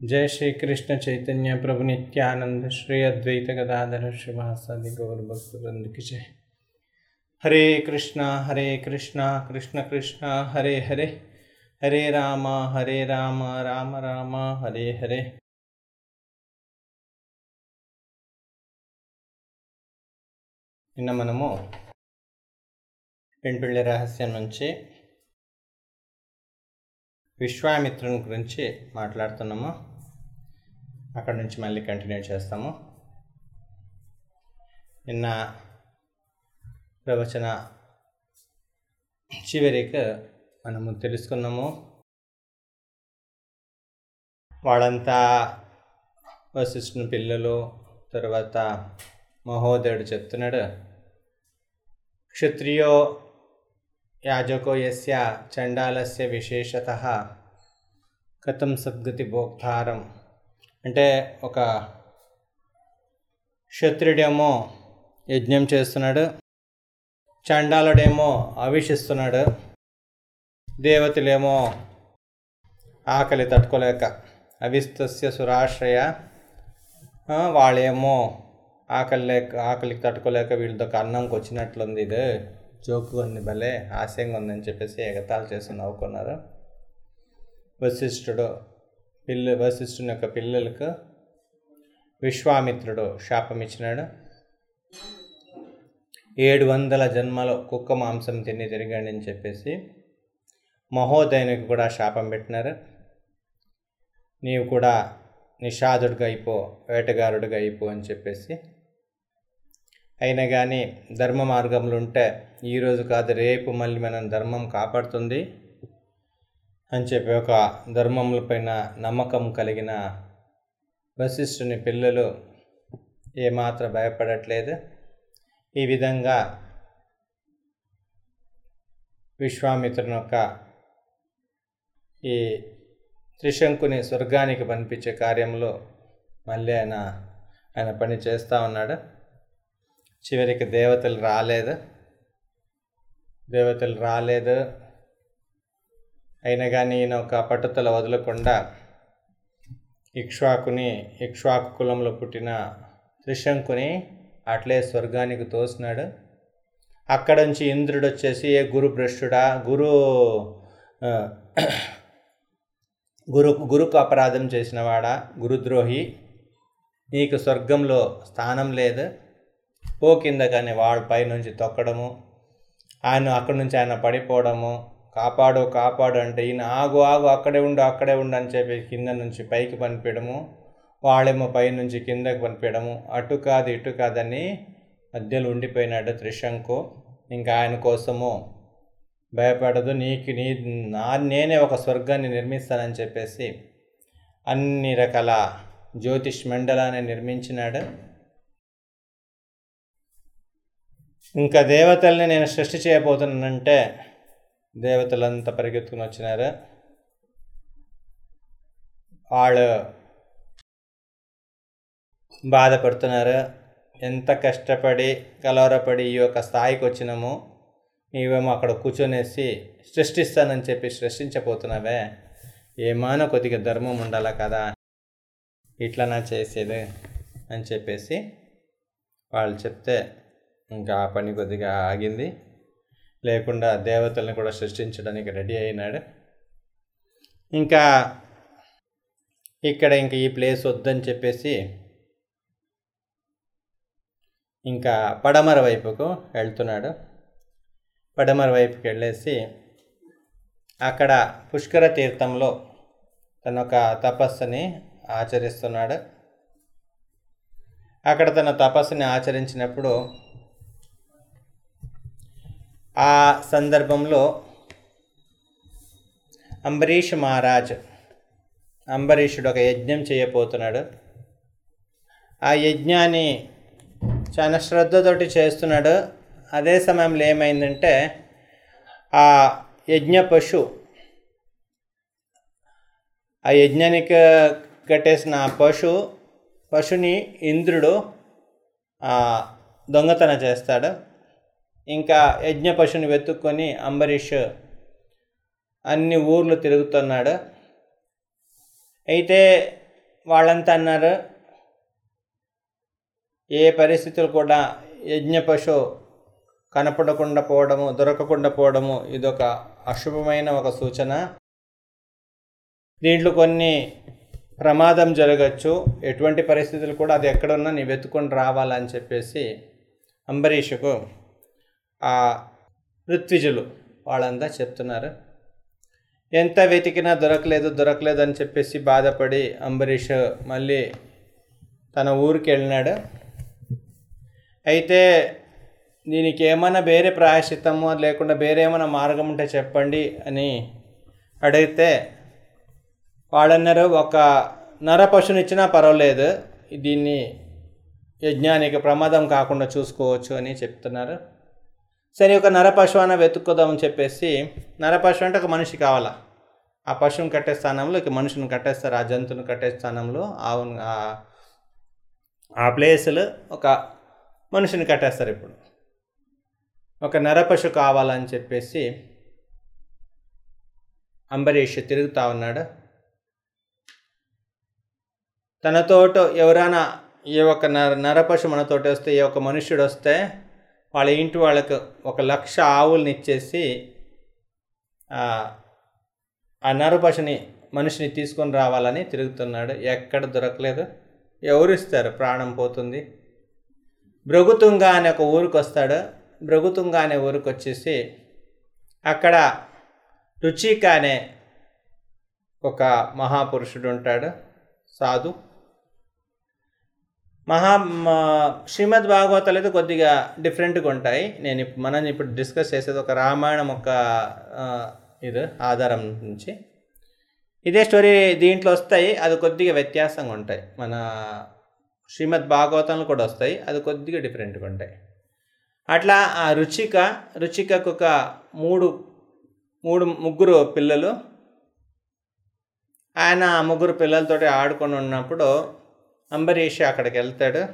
जय श्री कृष्ण चैतन्य प्रभु नित्यानंद श्री अद्वैत गदाधर श्रीवासादि गौर भक्तवृंद की जय हरे कृष्णा हरे कृष्णा कृष्ण कृष्णा हरे हरे हरे राम हरे राम राम राम हरे हरे నిన్న మనము పెంటుళ్ళ రహస్యం నుంచి విశ్వామిత్రుని గురించి మాట్లాడుతున్నాము అక్కడ నుంచి మళ్ళీ కంటిన్యూ చేస్తాము. నిన్న ప్రవచన చివరికి మనము తెలుసుకున్నాము. వాళ్ళంతా వశిష్ఠుని పిల్లలు తర్వాత మహోదయుడు చెప్తున్నాడు క్షత్రియో యాజకో యస్య చండాలస్య విశేషత కథం సద్గతి భోక్తారం. అంటే ఒక క్షత్రుడేమో యజ్ఞం చేస్తున్నాడు చండాలుడేమో అవిషిస్తున్నాడు దేవతలేమో ఆకలి తట్టుకోలేక అవిస్తస్య సురాశ్రయ వాళ్ళేమో ఆకలి లేక ఆకలికి తట్టుకోలేక వీళ్ళతో అన్నంకి వచ్చినట్లుంది ఇది. జోకు ఉంది భలే హాస్యంగా ఉందని చెప్పేసి ఎగతాలు చేసి నవ్వుకున్నారు. వశిష్ఠుడు పిల్ల వశిష్ఠుని యొక్క పిల్లలకు విశ్వామిత్రుడు శాపం ఇచ్చినాడు ఏడు వందల జన్మలో కుక్క మాంసం తిని తిరిగాడు అని చెప్పేసి మహోదయునికి కూడా శాపం పెట్టినారు. నీవు కూడా నిషాదుడిగా అయిపో వేటగారుడిగా అయిపో అని చెప్పేసి. అయినా కానీ ధర్మ మార్గంలో ఉంటే ఈరోజు కాదు రేపు మళ్ళీ మనం ధర్మం కాపాడుతుంది. అని చెప్పి ఒక ధర్మముల పైన నమ్మకం కలిగిన వశిష్ఠుని పిల్లలు ఏమాత్రం భయపడట్లేదు. ఈ విధంగా విశ్వామిత్రుని యొక్క ఈ త్రిశంకుని స్వర్గానికి పంపించే కార్యంలో మళ్ళీ ఆయన ఆయన పని చేస్తూ ఉన్నాడు. చివరికి దేవతలు రాలేదు. దేవతలు రాలేదు. అయినా కానీ ఈయన ఒక పట్టుదల వదలకుండా ఇక్ష్వాకుని ఇక్ష్వాకు కులంలో పుట్టిన త్రిశంకుని అట్లే స్వర్గానికి తోసినాడు. అక్కడ నుంచి ఇంద్రుడు వచ్చేసి ఏ గురు భ్రష్టుడా గురు గురు గురుకు అపరాధం చేసినవాడా గురుద్రోహి నీకు స్వర్గంలో స్థానం లేదు. పో కింద కానీ వాళ్ళ పైనుంచి తొక్కడము ఆయన అక్కడి నుంచి ఆయన పడిపోవడము కాపాడు కాపాడు అంటే ఈయన ఆగు ఆగు అక్కడే ఉండు అక్కడే ఉండు అని చెప్పి కింద నుంచి పైకి పంపించడము వాళ్ళేమో పై నుంచి కిందకి పంపించడము అటు కాదు ఇటు కాదని మధ్యలో ఉండిపోయినాడు త్రిశంకు. ఇంకా ఆయన కోసము భయపడదు నీకు నీ నా నేనే ఒక స్వర్గాన్ని నిర్మిస్తానని చెప్పేసి అన్ని రకాల జ్యోతిష్ మండలాన్ని నిర్మించినాడు. ఇంకా దేవతల్ని నేను సృష్టి చేయబోతున్నానంటే దేవతలంతా పరిగెత్తుకుని వచ్చినారు? వాళ్ళు బాధపడుతున్నారు? ఎంత కష్టపడి కలవరపడి ఈ యొక్క స్థాయికి వచ్చినాము నీవేమో అక్కడ కూర్చొనేసి సృష్టిస్తానని చెప్పి సృష్టించబోతున్నావే. ఏమానో కొద్దిగా ధర్మం ఉండాలా కదా? ఇట్లనా చేసేది అని చెప్పేసి వాళ్ళు చెప్తే ఇంకా ఆ పని కొద్దిగా ఆగింది. లేకుండా దేవతల్ని కూడా సృష్టించడానికి రెడీ అయినాడు. ఇంకా ఇక్కడ ఇంక ఈ ప్లేస్ వద్దని చెప్పేసి ఇంకా పడమర వైపుకు వెళ్తున్నాడు. పడమర వైపుకి వెళ్ళేసి అక్కడ పుష్కర తీర్థంలో తన ఒక తపస్సుని ఆచరిస్తున్నాడు. అక్కడ తన తపస్సుని ఆచరించినప్పుడు ఆ సందర్భంలో అంబరీష్ మహారాజ్ అంబరీషుడు ఒక యజ్ఞం చేయబోతున్నాడు. ఆ యజ్ఞాన్ని చాలా శ్రద్ధతోటి చేస్తున్నాడు. అదే సమయంలో ఏమైందంటే ఆ యజ్ఞ పశు ఆ యజ్ఞానికి కట్టేసిన పశు పశుని ఇంద్రుడు దొంగతనం చేస్తాడు. ఇంకా యజ్ఞ పశువుని వెతుక్కొని అంబరీష్ అన్ని ఊర్లు తిరుగుతున్నాడు. అయితే వాళ్ళంతా అన్నారు ఏ పరిస్థితులు కూడా యజ్ఞ పశు కనపడకుండా పోవడము దొరకకుండా పోవడము ఇదొక అశుభమైన ఒక సూచన. దీంట్లో కొన్ని ప్రమాదం జరగచ్చు. ఎటువంటి పరిస్థితులు కూడా అది ఎక్కడున్నా నీ వెతుకొని రావాలని చెప్పేసి అంబరీషుకు ఆ ఋత్విజులు వాళ్ళంతా చెప్తున్నారు. ఎంత వెతికినా దొరకలేదు దొరకలేదు అని చెప్పేసి బాధపడి అంబరీష్ మళ్ళీ తన ఊరికి వెళ్ళినాడు. అయితే దీనికి ఏమైనా వేరే ప్రాయశ్చిత్తము లేకుండా వేరే ఏమైనా మార్గం ఉంటే చెప్పండి అని అడిగితే వాళ్ళన్నారు ఒక నర పశునిచ్చినా పర్వాలేదు దీన్ని యజ్ఞానికి ప్రమాదం కాకుండా చూసుకోవచ్చు అని చెప్తున్నారు. సరే ఒక నర పశువు వెతుక్కోదామని చెప్పేసి నర పశువు అంటే ఒక మనిషి కావాలా? ఆ పశువుని కట్టే స్థానంలో ఇక మనుషుని కట్టేస్తారు ఆ జంతువుని కట్టే స్థానంలో ఆవును ఆ- ఆ ప్లేసులు ఒక మనిషిని కట్టేస్తారు ఇప్పుడు. ఒక నరపశు కావాలని చెప్పేసి అంబరీష్ తిరుగుతా ఉన్నాడు. తనతోటో ఎవరైనా ఏ ఒక నర నరపశు మనతోటి వస్తే ఏ ఒక మనుష్యుడు వస్తే వాళ్ళ ఇంటి వాళ్ళకు ఒక లక్ష ఆవుల్ని ఇచ్చేసి ఆ నరపశని మనిషిని తీసుకొని రావాలని తిరుగుతున్నాడు. ఎక్కడ దొరకలేదు. ఎవరిస్తారు ప్రాణం పోతుంది. భృగుతుంగ అనే ఒక ఊరికి వస్తాడు. భృగుతుంగ అనే ఊరికి వచ్చేసి అక్కడ రుచిక అనే ఒక మహాపురుషుడు ఉంటాడు. సాధు. మహా మా- శ్రీమద్ భాగవతాలు అయితే కొద్దిగా డిఫరెంట్గా ఉంటాయి. నేను ఇప్పుడు మనం ఇప్పుడు డిస్కస్ చేసేది ఒక రామాయణం ఒక ఇది ఆధారం నుంచి. ఇదే స్టోరీ దీంట్లో వస్తాయి. అది కొద్దిగా వ్యత్యాసంగా ఉంటాయి. మన శ్రీమద్ భాగవతంలో కూడా వస్తాయి. అది కొద్దిగా డిఫరెంట్గా ఉంటాయి. అట్లా ఆ రుచిక రుచికకు ఒక మూడు మూడు ముగ్గురు పిల్లలు. ఆయన ఆ ముగ్గురు పిల్లలతోటి ఆడుకొని ఉన్నప్పుడు అంబరీష్ అక్కడికి వెళ్తాడు.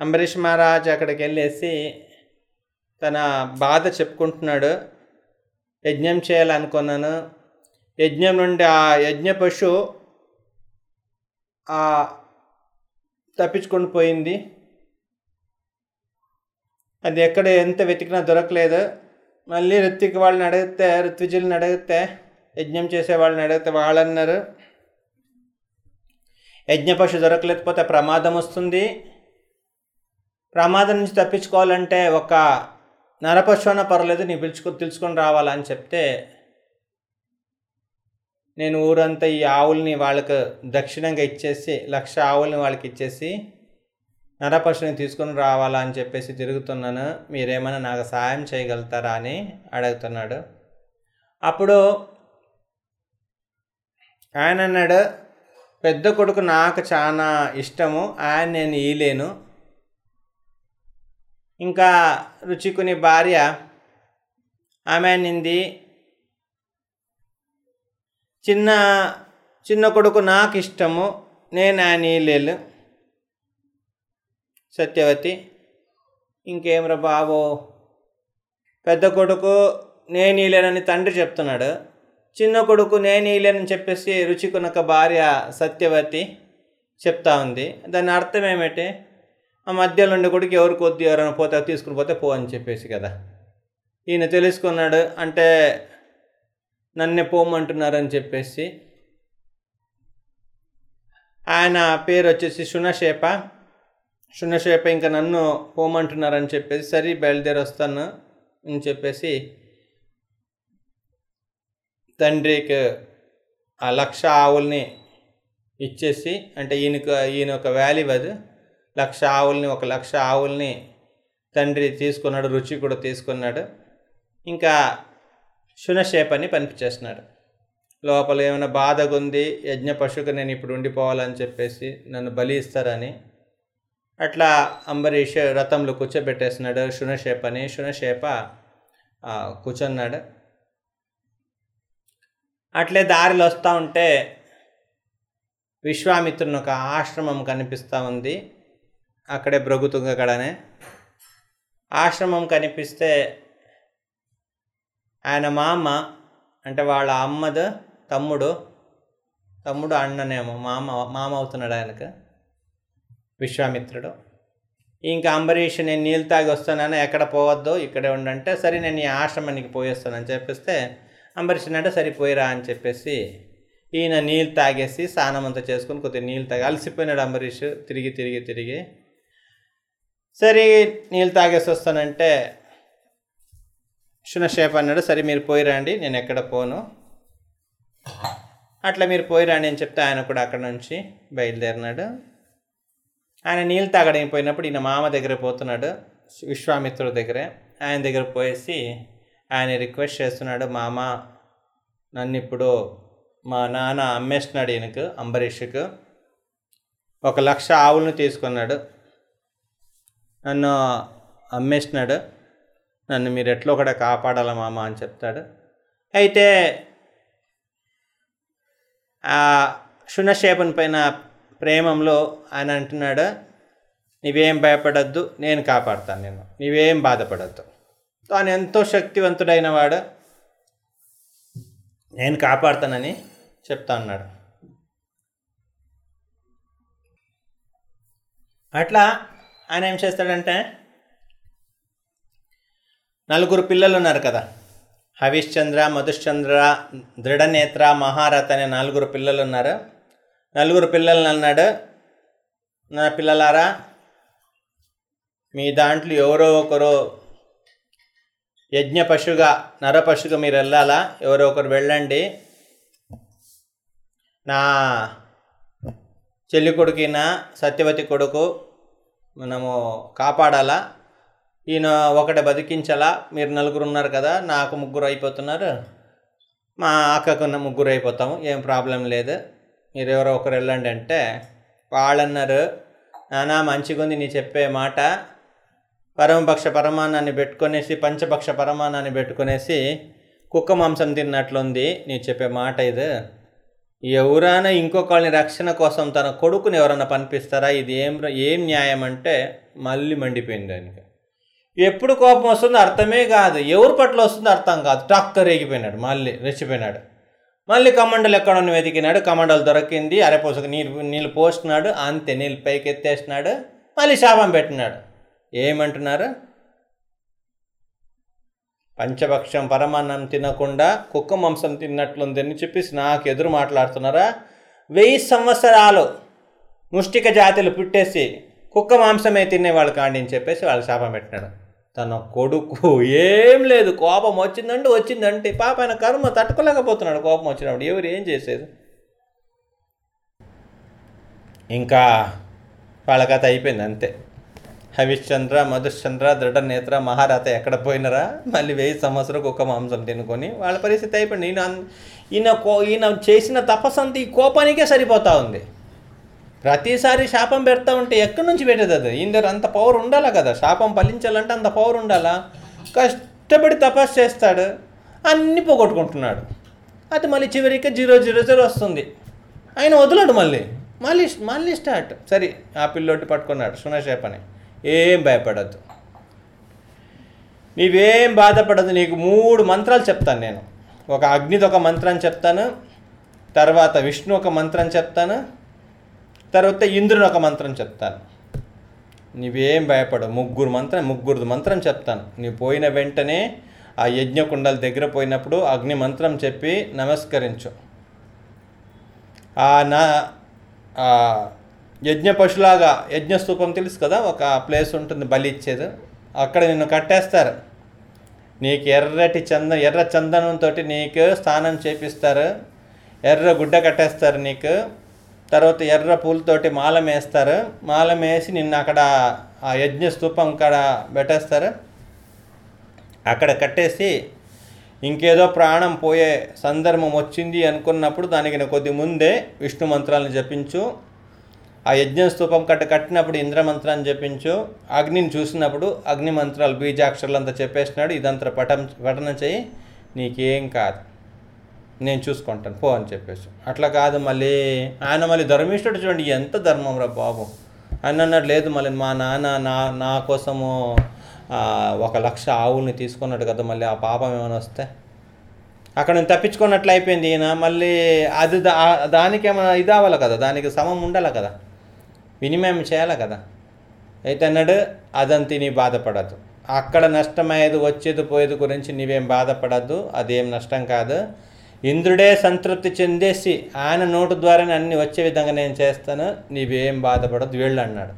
అంబరీష్ మహారాజ్ అక్కడికి వెళ్ళేసి తన బాధ చెప్పుకుంటున్నాడు. యజ్ఞం చేయాలనుకున్నాను. యజ్ఞం నుండి ఆ యజ్ఞ పశు ఆ తప్పించుకొని పోయింది. అది ఎక్కడ ఎంత వెతికినా దొరకలేదు. మళ్ళీ ఋత్విక్ వాళ్ళని అడిగితే ఋత్విజుల్ని అడిగితే యజ్ఞం చేసే వాళ్ళని అడిగితే వాళ్ళన్నారు. యజ్ఞపశు దొరకలేకపోతే ప్రమాదం వస్తుంది. ప్రమాదం నుంచి తప్పించుకోవాలంటే ఒక నరపశువన పర్లేదు నీ పిలుచుకు తెలుసుకొని రావాలని చెప్తే నేను ఊరంతా ఈ ఆవుల్ని వాళ్ళకు దక్షిణంగా ఇచ్చేసి లక్ష ఆవుల్ని వాళ్ళకి ఇచ్చేసి నరపశుని తీసుకొని రావాలా అని చెప్పేసి తిరుగుతున్నాను. మీరేమైనా నాకు సహాయం చేయగలుగుతారా అని అడుగుతున్నాడు. అప్పుడు ఆయన అన్నాడు పెద్ద కొడుకు నాకు చాలా ఇష్టము ఆయన నేను ఈలేను ఇంకా రుచికుని భార్య ఆమె నింది చిన్న చిన్న కొడుకు నాకు ఇష్టము నేను ఆయన ఈలేను సత్యవతి ఇంకేమ్రా బాబు పెద్ద కొడుకు నేను ఈలేనని తండ్రి చెప్తున్నాడు. చిన్న కొడుకు నేనీలేనని చెప్పేసి రుచికునొక భార్య సత్యవతి చెప్తా ఉంది. దాని అర్థం ఏమిటి? ఆ మధ్యలో ఉండే కొడుకు ఎవరు కొద్ది ఎవరైనా పోతే తీసుకుని పోతే పో అని చెప్పేసి కదా. ఈయన తెలుసుకున్నాడు అంటే నన్నే పోమంటున్నారని చెప్పేసి. ఆయన పేరు వచ్చేసి శునశేప శునశేప ఇంకా నన్ను పోమంటున్నారని చెప్పేసి సరే బయలుదేరి వస్తాను అని చెప్పేసి తండ్రికి ఆ లక్ష ఆవుల్ని ఇచ్చేసి అంటే ఈయనకు ఈయన ఒక వాల్యూ అది. లక్ష ఆవుల్ని ఒక లక్ష ఆవుల్ని తండ్రి తీసుకున్నాడు రుచి కూడా తీసుకున్నాడు. ఇంకా శునశేపని పంపించేస్తున్నాడు. లోపల ఏమైనా బాధగా ఉంది యజ్ఞ పశువుకు నేను ఇప్పుడు ఉండిపోవాలని చెప్పేసి నన్ను బలి ఇస్తారని. అట్లా అంబరీష్ రథంలో కూర్చోబెట్టేస్తున్నాడు శునశేపని. శునశేప కూర్చున్నాడు. అట్లే దారిలో వస్తూ ఉంటే విశ్వామిత్రుని ఒక ఆశ్రమం కనిపిస్తూ ఉంది. అక్కడే బ్రగుతుంగ కడనే ఆశ్రమం కనిపిస్తే ఆయన మామ అంటే వాళ్ళ అమ్మదు తమ్ముడు తమ్ముడు అన్ననేమో మామ మామ అవుతున్నాడు ఆయనకు విశ్వామిత్రుడు. ఇంకా అంబరీష్ నేను నీళ్ళు తాగి వస్తానని ఎక్కడ పోవద్దు ఇక్కడే ఉండంటే సరే నేను ఈ ఆశ్రమానికి పోయేస్తానని చెప్పిస్తే అంబరీష్ అంటే సరిపోయిరా అని చెప్పేసి ఈయన నీళ్ళు తాగేసి స్నానం అంతా చేసుకుని కొద్దిగా నీళ్ళు తాగి అలసిపోయినాడు అంబరీష్. తిరిగి తిరిగి తిరిగి. సరే నీళ్ళు తాగేసి వస్తానంటే శునశేప్ అన్నాడు సరే మీరు పోయిరండి నేను ఎక్కడ పోను. అట్లా మీరు పోయిరండి అని చెప్తే ఆయన కూడా అక్కడ నుంచి బయలుదేరినాడు. ఆయన నీళ్ళు తాగడానికి పోయినప్పుడు ఈయన మామ దగ్గర పోతున్నాడు విశ్వామిత్రుడి దగ్గరే. ఆయన దగ్గర పోయేసి ఆయన రిక్వెస్ట్ చేస్తున్నాడు మామ నన్ను ఇప్పుడు మా నాన్న అమ్మేస్తున్నాడు ఈయనకు అంబరీష్కు. ఒక లక్ష ఆవులను తీసుకున్నాడు. నన్ను అమ్మేసినాడు నన్ను మీరు ఎట్లో కూడా కాపాడాల మామ? అని చెప్తాడు. అయితే ఆ క్షుణశేపన్ పైన ప్రేమంలో ఆయన అంటున్నాడు నీవేం భయపడద్దు నేను కాపాడతాను నేను నీవేం బాధపడద్దు. తాను ఎంతో శక్తివంతుడైన వాడు. నేను కాపాడుతానని చెప్తా ఉన్నాడు అట్లా ఆయన ఏం చేస్తాడంటే నలుగురు పిల్లలు ఉన్నారు కదా. హవిశ్చంద్ర మధుశ్చంద్ర దృఢనేత్ర మహారథ్ అనే నలుగురు పిల్లలు ఉన్నారు. నలుగురు పిల్లలను అన్నాడు నా పిల్లలారా మీ దాంట్లో ఎవరో ఒకరు యజ్ఞ పశుగా నర పశుగా మీరు వెళ్ళాలా? ఎవరో ఒకరు వెళ్ళండి. నా చెల్లి నా సత్యవతి కొడుకు మనము కాపాడాలా? ఈయన ఒకటి బతికించాలా? మీరు నలుగురు ఉన్నారు కదా నాకు ముగ్గురు అయిపోతున్నారు. మా అక్కకున్న ముగ్గురు అయిపోతాము ఏం ప్రాబ్లం లేదు. మీరు ఎవరో ఒకరు వెళ్ళండి అంటే వాళ్ళన్నారు నానా మంచిగా ఉంది నీ చెప్పే మాట. పరమపక్ష పరమాన్నాన్ని పెట్టుకొనేసి పంచపక్ష పరమాన్నాన్ని పెట్టుకొనేసి కుక్క మాంసం తిన్నట్లుంది. నీవు చెప్పే మాట ఇది. ఎవరైనా ఇంకొకళ్ళని రక్షణ కోసం తన కొడుకుని ఎవరైనా పంపిస్తారా? ఇది ఏం ఏం న్యాయం అంటే మళ్ళీ మండిపోయింది దానికి. ఎప్పుడు కోపం వస్తుందో అర్థమే కాదు. ఎవరి పట్ల వస్తుందో అర్థం కాదు. టాక్టర్ రేగిపోయినాడు మళ్ళీ రెచ్చిపోయినాడు. మళ్ళీ కమండలు ఎక్కడ ఉన్న వెతికినాడు. కమండలు దొరికింది అరెపోసకు నీళ్ళు నీళ్ళు పోస్తున్నాడు అంతే నీళ్ళు పైకి ఎత్తేసినాడు మళ్ళీ శాపం పెట్టినాడు. ఏమంటున్నారు? పంచభక్షం పరమాన్నం తినకుండా కుక్క మాంసం తిన్నట్లుందని చెప్పేసి నాకు ఎదురు మాట్లాడుతున్నారా? వెయ్యి సంవత్సరాలు ముష్టిక జాతులు పుట్టేసి కుక్క మాంసమే తినేవాళ్ళు కాండి అని చెప్పేసి వాళ్ళు శాపం పెట్టినాడు. తన కొడుకు ఏం లేదు కోపం వచ్చిందంటే వచ్చిందంటే పాప ఆయన కర్మ తట్టుకోలేకపోతున్నాడు కోపం వచ్చినప్పుడు ఎవరు ఏం చేసేది? ఇంకా వాళ్ళ కథ అయిపోయింది అంతే. హవిశ్చంద్ర మధుశ్చంద్ర దృఢనేత్ర మహారథ ఎక్కడ పోయినరా? మళ్ళీ వెయ్యి సంవత్సరం కుక్క మాంసం తినుకొని వాళ్ళ పరిస్థితి అయిపోయింది. ఈయన ఈయన కో ఈయన చేసిన తపస్సంతా ఈ కోపానికే సరిపోతా ఉంది. ప్రతిసారి శాపం పెడతా ఉంటే ఎక్కడి నుంచి పెట్టేది అది? ఈయన దగ్గర అంత పవర్ ఉండాలా కదా? శాపం ఫలించాలంటే అంత పవర్ ఉండాలా? కష్టపడి తపస్సు చేస్తాడు అన్నీ పోగొట్టుకుంటున్నాడు. అది మళ్ళీ చివరికి జీరో జీరో జీరో వస్తుంది. ఆయన వదలడు మళ్ళీ. మళ్ళీ మళ్ళీ స్టార్ట్ సరే ఆ పిల్లోటి పట్టుకున్నాడు సునశేపని ఏం భయపడద్దు. నీవేం బాధపడదు నీకు మూడు మంత్రాలు చెప్తాను నేను. ఒక అగ్నిది ఒక మంత్రం చెప్తాను తర్వాత విష్ణు ఒక మంత్రం చెప్తాను తర్వాత ఇంద్రుని ఒక మంత్రం చెప్తాను. నీవేం భయపడవు ముగ్గురు మంత్రం ముగ్గురు మంత్రం చెప్తాను. నీవు పోయిన వెంటనే ఆ యజ్ఞకుండల దగ్గర పోయినప్పుడు అగ్ని మంత్రం చెప్పి నమస్కరించు. ఆ నా యజ్ఞ పశులాగా యజ్ఞస్తూపం తెలుసు కదా ఒక ప్లేస్ ఉంటుంది బలి ఇచ్చేది. అక్కడ నిన్ను కట్టేస్తారు. నీకు ఎర్రటి చందనం ఎర్ర చందనంతో నీకు స్నానం చేపిస్తారు. ఎర్ర గుడ్డ కట్టేస్తారు నీకు. తర్వాత ఎర్ర పూలతోటి మాలం వేస్తారు మాలం వేసి నిన్ను అక్కడ ఆ యజ్ఞ స్తూపం కాడ పెట్టేస్తారు. అక్కడ కట్టేసి ఇంకేదో ప్రాణం పోయే సందర్భం వచ్చింది అనుకున్నప్పుడు దానికి కొద్ది ముందే విష్ణు మంత్రాలను జపించు. ఆ యజ్ఞ స్థూపం కట్ట కట్టినప్పుడు ఇంద్రమంత్రాన్ని చెప్పించు జపించు అగ్నిని చూసినప్పుడు అగ్ని మంత్రాలు బీజాక్షరాలు అంతా చెప్పేసినాడు ఇదంతా పఠం పఠనం చేయి నీకేం కాదు. నేను చూసుకుంటాను పో అని చెప్పేసి. అట్లా కాదు మళ్ళీ ఆయన మళ్ళీ ధర్మిష్ఠుడు చూడండి ఎంత ధర్మం రా బాబు. ఆయన అన్నాడు లేదు మళ్ళీ మా నాన్న నా నా కోసము ఒక లక్ష ఆవుల్ని తీసుకున్నాడు కదా మళ్ళీ ఆ పాపం ఏమైనా వస్తే. అక్కడ నేను తప్పించుకున్నట్లు అయిపోయింది ఈయన మళ్ళీ అది దా దానికి ఏమైనా ఇది అవ్వాలి కదా దానికి సమం ఉండాలి కదా. వినిమయం చేయాలి కదా? అయితే అన్నాడు అదంతి నీ బాధపడద్దు. అక్కడ నష్టమయ్యేది వచ్చేది పోయేది గురించి నీవేం బాధపడద్దు అదేం నష్టం కాదు. ఇంద్రుడే సంతృప్తి చెందేసి ఆయన నోటు ద్వారానే అన్ని వచ్చే విధంగా నేను చేస్తాను నీవేం బాధపడద్దు వెళ్ళు అన్నాడు.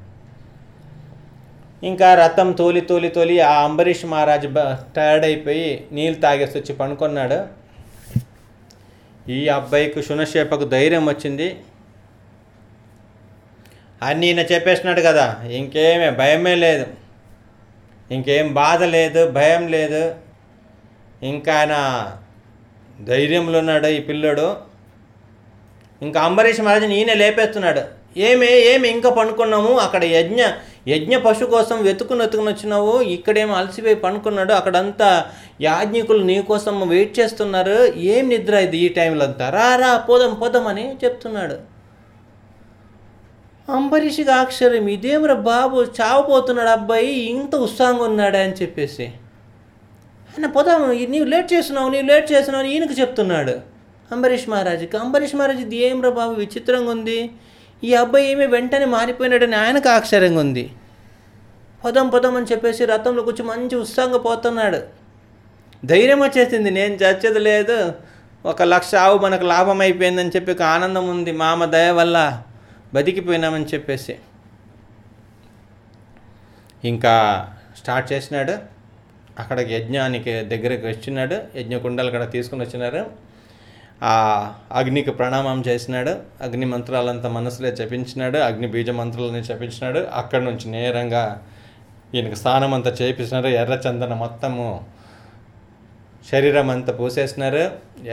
ఇంకా రథం తోలి తోలి తోలి ఆ అంబరీష్ మహారాజు బ టైర్డ్ అయిపోయి నీళ్ళు తాగేసి వచ్చి పనుకున్నాడు ఈ అబ్బాయికి శునశేపకు ధైర్యం వచ్చింది. అని ఈయన చెప్పేసినాడు కదా ఇంకేమే భయమే లేదు. ఇంకేం బాధ లేదు భయం లేదు. ఇంకా ఆయన ధైర్యంలో ఉన్నాడు ఈ పిల్లోడు. ఇంకా అంబరీష్ మహారాజు ఈయన లేపేస్తున్నాడు. ఏమే ఏమి ఇంకా పండుకున్నాము? అక్కడ యజ్ఞ యజ్ఞ పశు కోసం వెతుకుని వెతుకుని వచ్చినావు. ఇక్కడేమో అలసిపోయి పండుకున్నాడు. అక్కడంతా యాజ్ఞికులు నీ కోసం వెయిట్ చేస్తున్నారు. ఏం నిద్ర ఇది ఈ టైంలో అంతా? రా రా పోదాం పోదాం అని చెప్తున్నాడు. అంబరీష్కి ఆశ్చర్యం ఇదేమరా బాబు చావపోతున్నాడు అబ్బాయి ఇంత ఉత్సాహంగా ఉన్నాడా అని చెప్పేసి. ఆయన పోదాం నీవు లేట్ చేస్తున్నావు నీవు లేట్ చేస్తున్నావు అని ఈయనకు చెప్తున్నాడు. అంబరీష్ మహారాజుకి అంబరీష్ మహారాజ్ ఇది ఏమ్రా బాబు విచిత్రంగా ఉంది. ఈ అబ్బాయి ఏమీ వెంటనే మారిపోయినాడని ఆయనకు ఆశ్చర్యంగా ఉంది. పదం పదం అని చెప్పేసి రథంలో కూర్చొని మంచి ఉత్సాహంగా పోతున్నాడు. ధైర్యం వచ్చేసింది నేను చచ్చేది లేదు. ఒక లక్ష ఆవు మనకు లాభం అయిపోయిందని చెప్పి ఒక ఆనందం ఉంది మామ దయ వల్ల. బతికిపోయినామని చెప్పేసి. ఇంకా స్టార్ట్ చేసినాడు. అక్కడికి యజ్ఞానికి దగ్గరికి వచ్చినాడు. యజ్ఞ కుండలు కూడా తీసుకుని వచ్చినారు. ఆ అగ్నికి ప్రణామం చేసినాడు. అగ్ని మంత్రాలంతా మనసులే జపించినాడు. అగ్ని బీజ మంత్రాలని జపించినాడు. అక్కడి నుంచి నేరంగా ఈయనకి స్నానం అంతా చేయించినారు ఎర్ర చందన మొత్తము శరీరం అంతా పూసేసినారు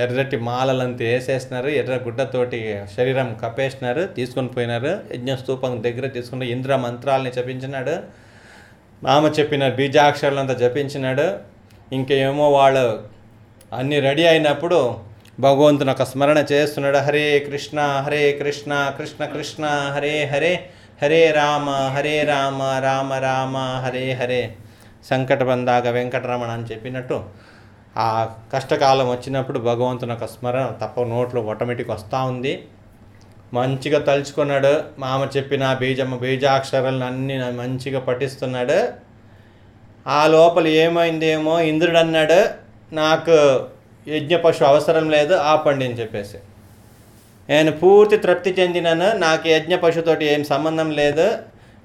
ఎర్రటి మాలలంతా వేసేసినారు ఎర్ర గుడ్డతోటి శరీరం కప్పేసినారు తీసుకొని పోయినారు. యజ్ఞస్తూపం దగ్గర తీసుకుని ఇంద్ర మంత్రాలని జపించినాడు. మామ చెప్పిన బీజాక్షరాలంతా జపించినాడు. ఇంకేమో వాళ్ళు అన్నీ రెడీ అయినప్పుడు భగవంతుని ఒక స్మరణ చేస్తున్నాడు. హరే కృష్ణ హరే కృష్ణ కృష్ణ కృష్ణ హరే హరే హరే రామ హరే రామ రామ రామ హరే హరే సంకట బందాగ వెంకటరమణ అని చెప్పినట్టు ఆ కష్టకాలం వచ్చినప్పుడు భగవంతుని ఒక స్మరణ తప్ప నోట్లో ఆటోమేటిక్ వస్తూ ఉంది. మంచిగా తలుచుకున్నాడు. మామ చెప్పిన బీజమ్మ బీజాక్షరాలను అన్ని మంచిగా పఠిస్తున్నాడు. ఆ లోపల ఏమైందేమో ఇంద్రుడు అన్నాడు. నాకు యజ్ఞ పశు అవసరం లేదు ఆపండి అని చెప్పేసి. నేను పూర్తి తృప్తి చెందినాను. నాకు యజ్ఞ పశుతోటి ఏం సంబంధం లేదు.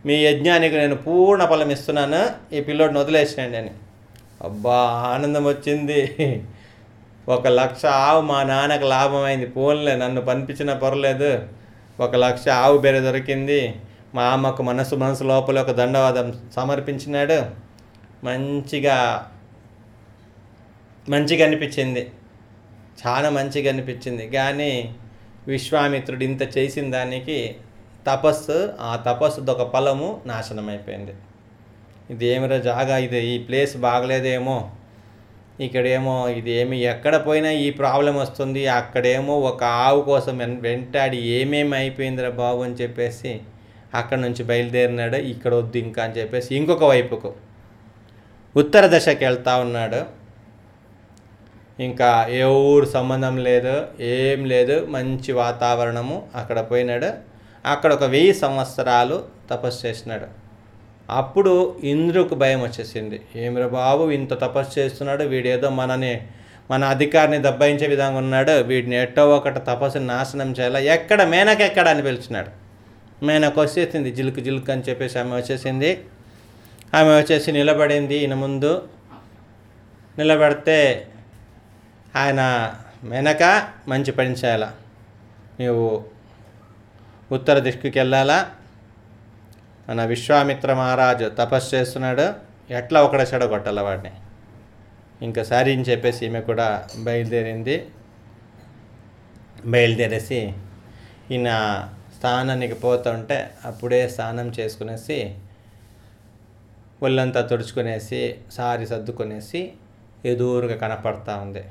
మీ యజ్ఞానికి నేను పూర్ణ ఫలం ఇస్తున్నాను. ఈ పిల్లోడిని వదిలేసినండి అని అబ్బా ఆనందం వచ్చింది. ఒక లక్ష ఆవు మా నాన్నకు లాభమైంది. పోన్లే నన్ను పంపించిన పర్లేదు. ఒక లక్ష ఆవు బెర దొరికింది. మా అమ్మకు మనసు మనసు లోపల ఒక దండవాదం సమర్పించినాడు. మంచిగా మంచిగా అనిపించింది. చాలా మంచిగా అనిపించింది. కానీ విశ్వామిత్రుడు ఇంత చేసిన దానికి తపస్సు ఆ తపస్సుది ఒక ఫలము నాశనం అయిపోయింది ఇది ఏమిరా జాగా ఇది? ఈ ప్లేస్ బాగలేదేమో. ఇక్కడేమో ఇది ఏమి ఎక్కడ పోయినా ఈ ప్రాబ్లం వస్తుంది. అక్కడేమో ఒక ఆవు కోసం వెన్- వెంటాడి ఏమేమి అయిపోయిందిరా బాబు అని చెప్పేసి అక్కడ నుంచి బయలుదేరినాడు. ఇక్కడ వద్దు ఇంకా అని చెప్పేసి ఇంకొక వైపుకు ఉత్తర దశకి వెళ్తా ఉన్నాడు. ఇంకా ఏ ఊరు సంబంధం లేదు ఏం లేదు మంచి వాతావరణము అక్కడ పోయినాడు. అక్కడ ఒక వెయ్యి సంవత్సరాలు తపస్సు చేసినాడు. అప్పుడు ఇంద్రుకు భయం వచ్చేసింది. ఏమిరా బాబు ఇంత తపస్సు చేస్తున్నాడు వీడేదో మనని మన అధికారిని దబ్బాయించే విధంగా ఉన్నాడు వీడిని ఎట్టో ఒకటి తపస్సుని నాశనం చేయాలి? ఎక్కడ మేనకెక్కడ అని పిలిచినాడు. మేనకు వచ్చేసింది జిలుకు జిలుకు అని చెప్పేసి ఆమె వచ్చేసింది. ఆమె వచ్చేసి నిలబడింది ఈయన ముందు. నిలబడితే ఆయన మేనక మంచి పని చేయాల? నీవు ఉత్తర దిక్కుకి వెళ్ళాలా? మన విశ్వామిత్ర మహారాజు తపస్సు చేస్తున్నాడు. ఎట్లా ఒకడ చెడగొట్టాల వాడిని? ఇంకా సారీ అని చెప్పేసి ఈమె కూడా బయలుదేరింది. బయలుదేరేసి ఈయన స్నానానికి పోతుంటే అప్పుడే స్నానం చేసుకునేసి ఒళ్ళంతా తుడుచుకునేసి సారి సర్దుకునేసి ఎదురుగా కనపడతా ఉంది.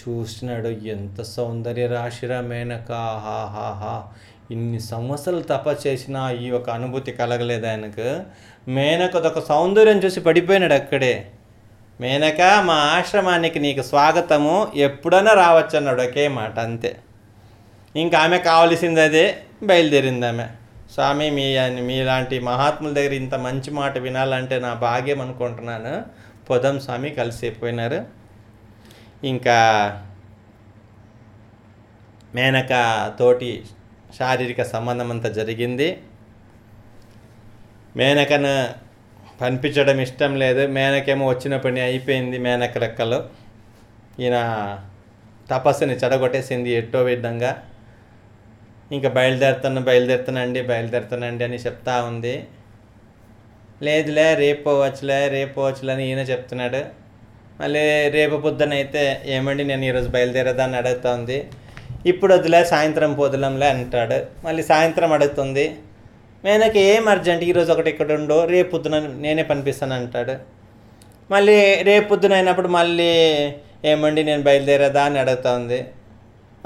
చూస్తున్నాడు ఎంత సౌందర్య రాశిరా మేనక హా హా హా. ఇన్ని సంవత్సరాలు తపస్సు చేసినా ఈ ఒక అనుభూతి కలగలేదు ఆయనకు. మేనక ఒక సౌందర్యం చూసి పడిపోయినాడు అక్కడే. మేనక మా ఆశ్రమానికి నీకు స్వాగతము. ఎప్పుడైనా రావచ్చు అన్నాడు ఒకే మాట అంతే. ఇంకా ఆమె కావలసింది అదే బయలుదేరింది ఆమె. స్వామి మీ మీలాంటి మహాత్ముల దగ్గర ఇంత మంచి మాట వినాలంటే నా భాగ్యం అనుకుంటున్నాను. పొదం స్వామి కలిసిపోయినారు ఇంకా మేనక తోటి శారీరక సంబంధం అంతా జరిగింది. మేనకను పంపించడం ఇష్టం లేదు. మేనకేమో వచ్చిన పని అయిపోయింది మేనక రెక్కలు ఈయన తపస్సుని చెడగొట్టేసింది ఎట్టో విధంగా. ఇంకా బయలుదేరుతాను బయలుదేరుతానండి బయలుదేరుతానండి అని చెప్తా ఉంది. లేదులే రేపు పోవచ్చులే రేపు పోవచ్చులే అని ఈయన చెప్తున్నాడు. మళ్ళీ రేపు పొద్దునైతే ఏమండి నేను ఈరోజు బయలుదేరదాన్ని అడుగుతా ఉంది. ఇప్పుడు వదిలే సాయంత్రం పోదులంలే అంటాడు. మళ్ళీ సాయంత్రం అడుగుతుంది మేనకి ఏం అర్జెంట్? ఈరోజు ఒకటి ఇక్కడ ఉండు రేపు పొద్దున నేనే పనిపిస్తాను అంటాడు. మళ్ళీ రేపు పొద్దున అయినప్పుడు మళ్ళీ ఏమండి నేను బయలుదేరదా అని అడుగుతా ఉంది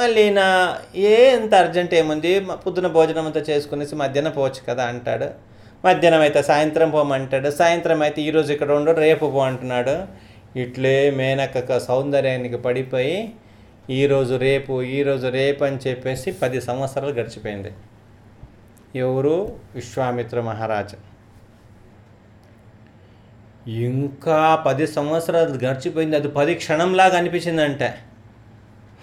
మళ్ళీ నా ఏ ఎంత అర్జెంట్ ఏముంది? పొద్దున భోజనం అంతా చేసుకునేసి మధ్యాహ్నం పోవచ్చు కదా అంటాడు. మధ్యాహ్నం అయితే సాయంత్రం పోమంటాడు. సాయంత్రం అయితే ఈరోజు ఇక్కడ ఉండు రేపు పో అంటున్నాడు. ఇట్లే మేనక్క సౌందర్యానికి పడిపోయి ఈరోజు రేపు ఈరోజు రేపు అని చెప్పేసి పది సంవత్సరాలు గడిచిపోయింది. ఎవరు? విశ్వామిత్ర మహారాజు. ఇంకా పది సంవత్సరాలు గడిచిపోయింది. అది పది క్షణంలాగా అనిపించిందంటే.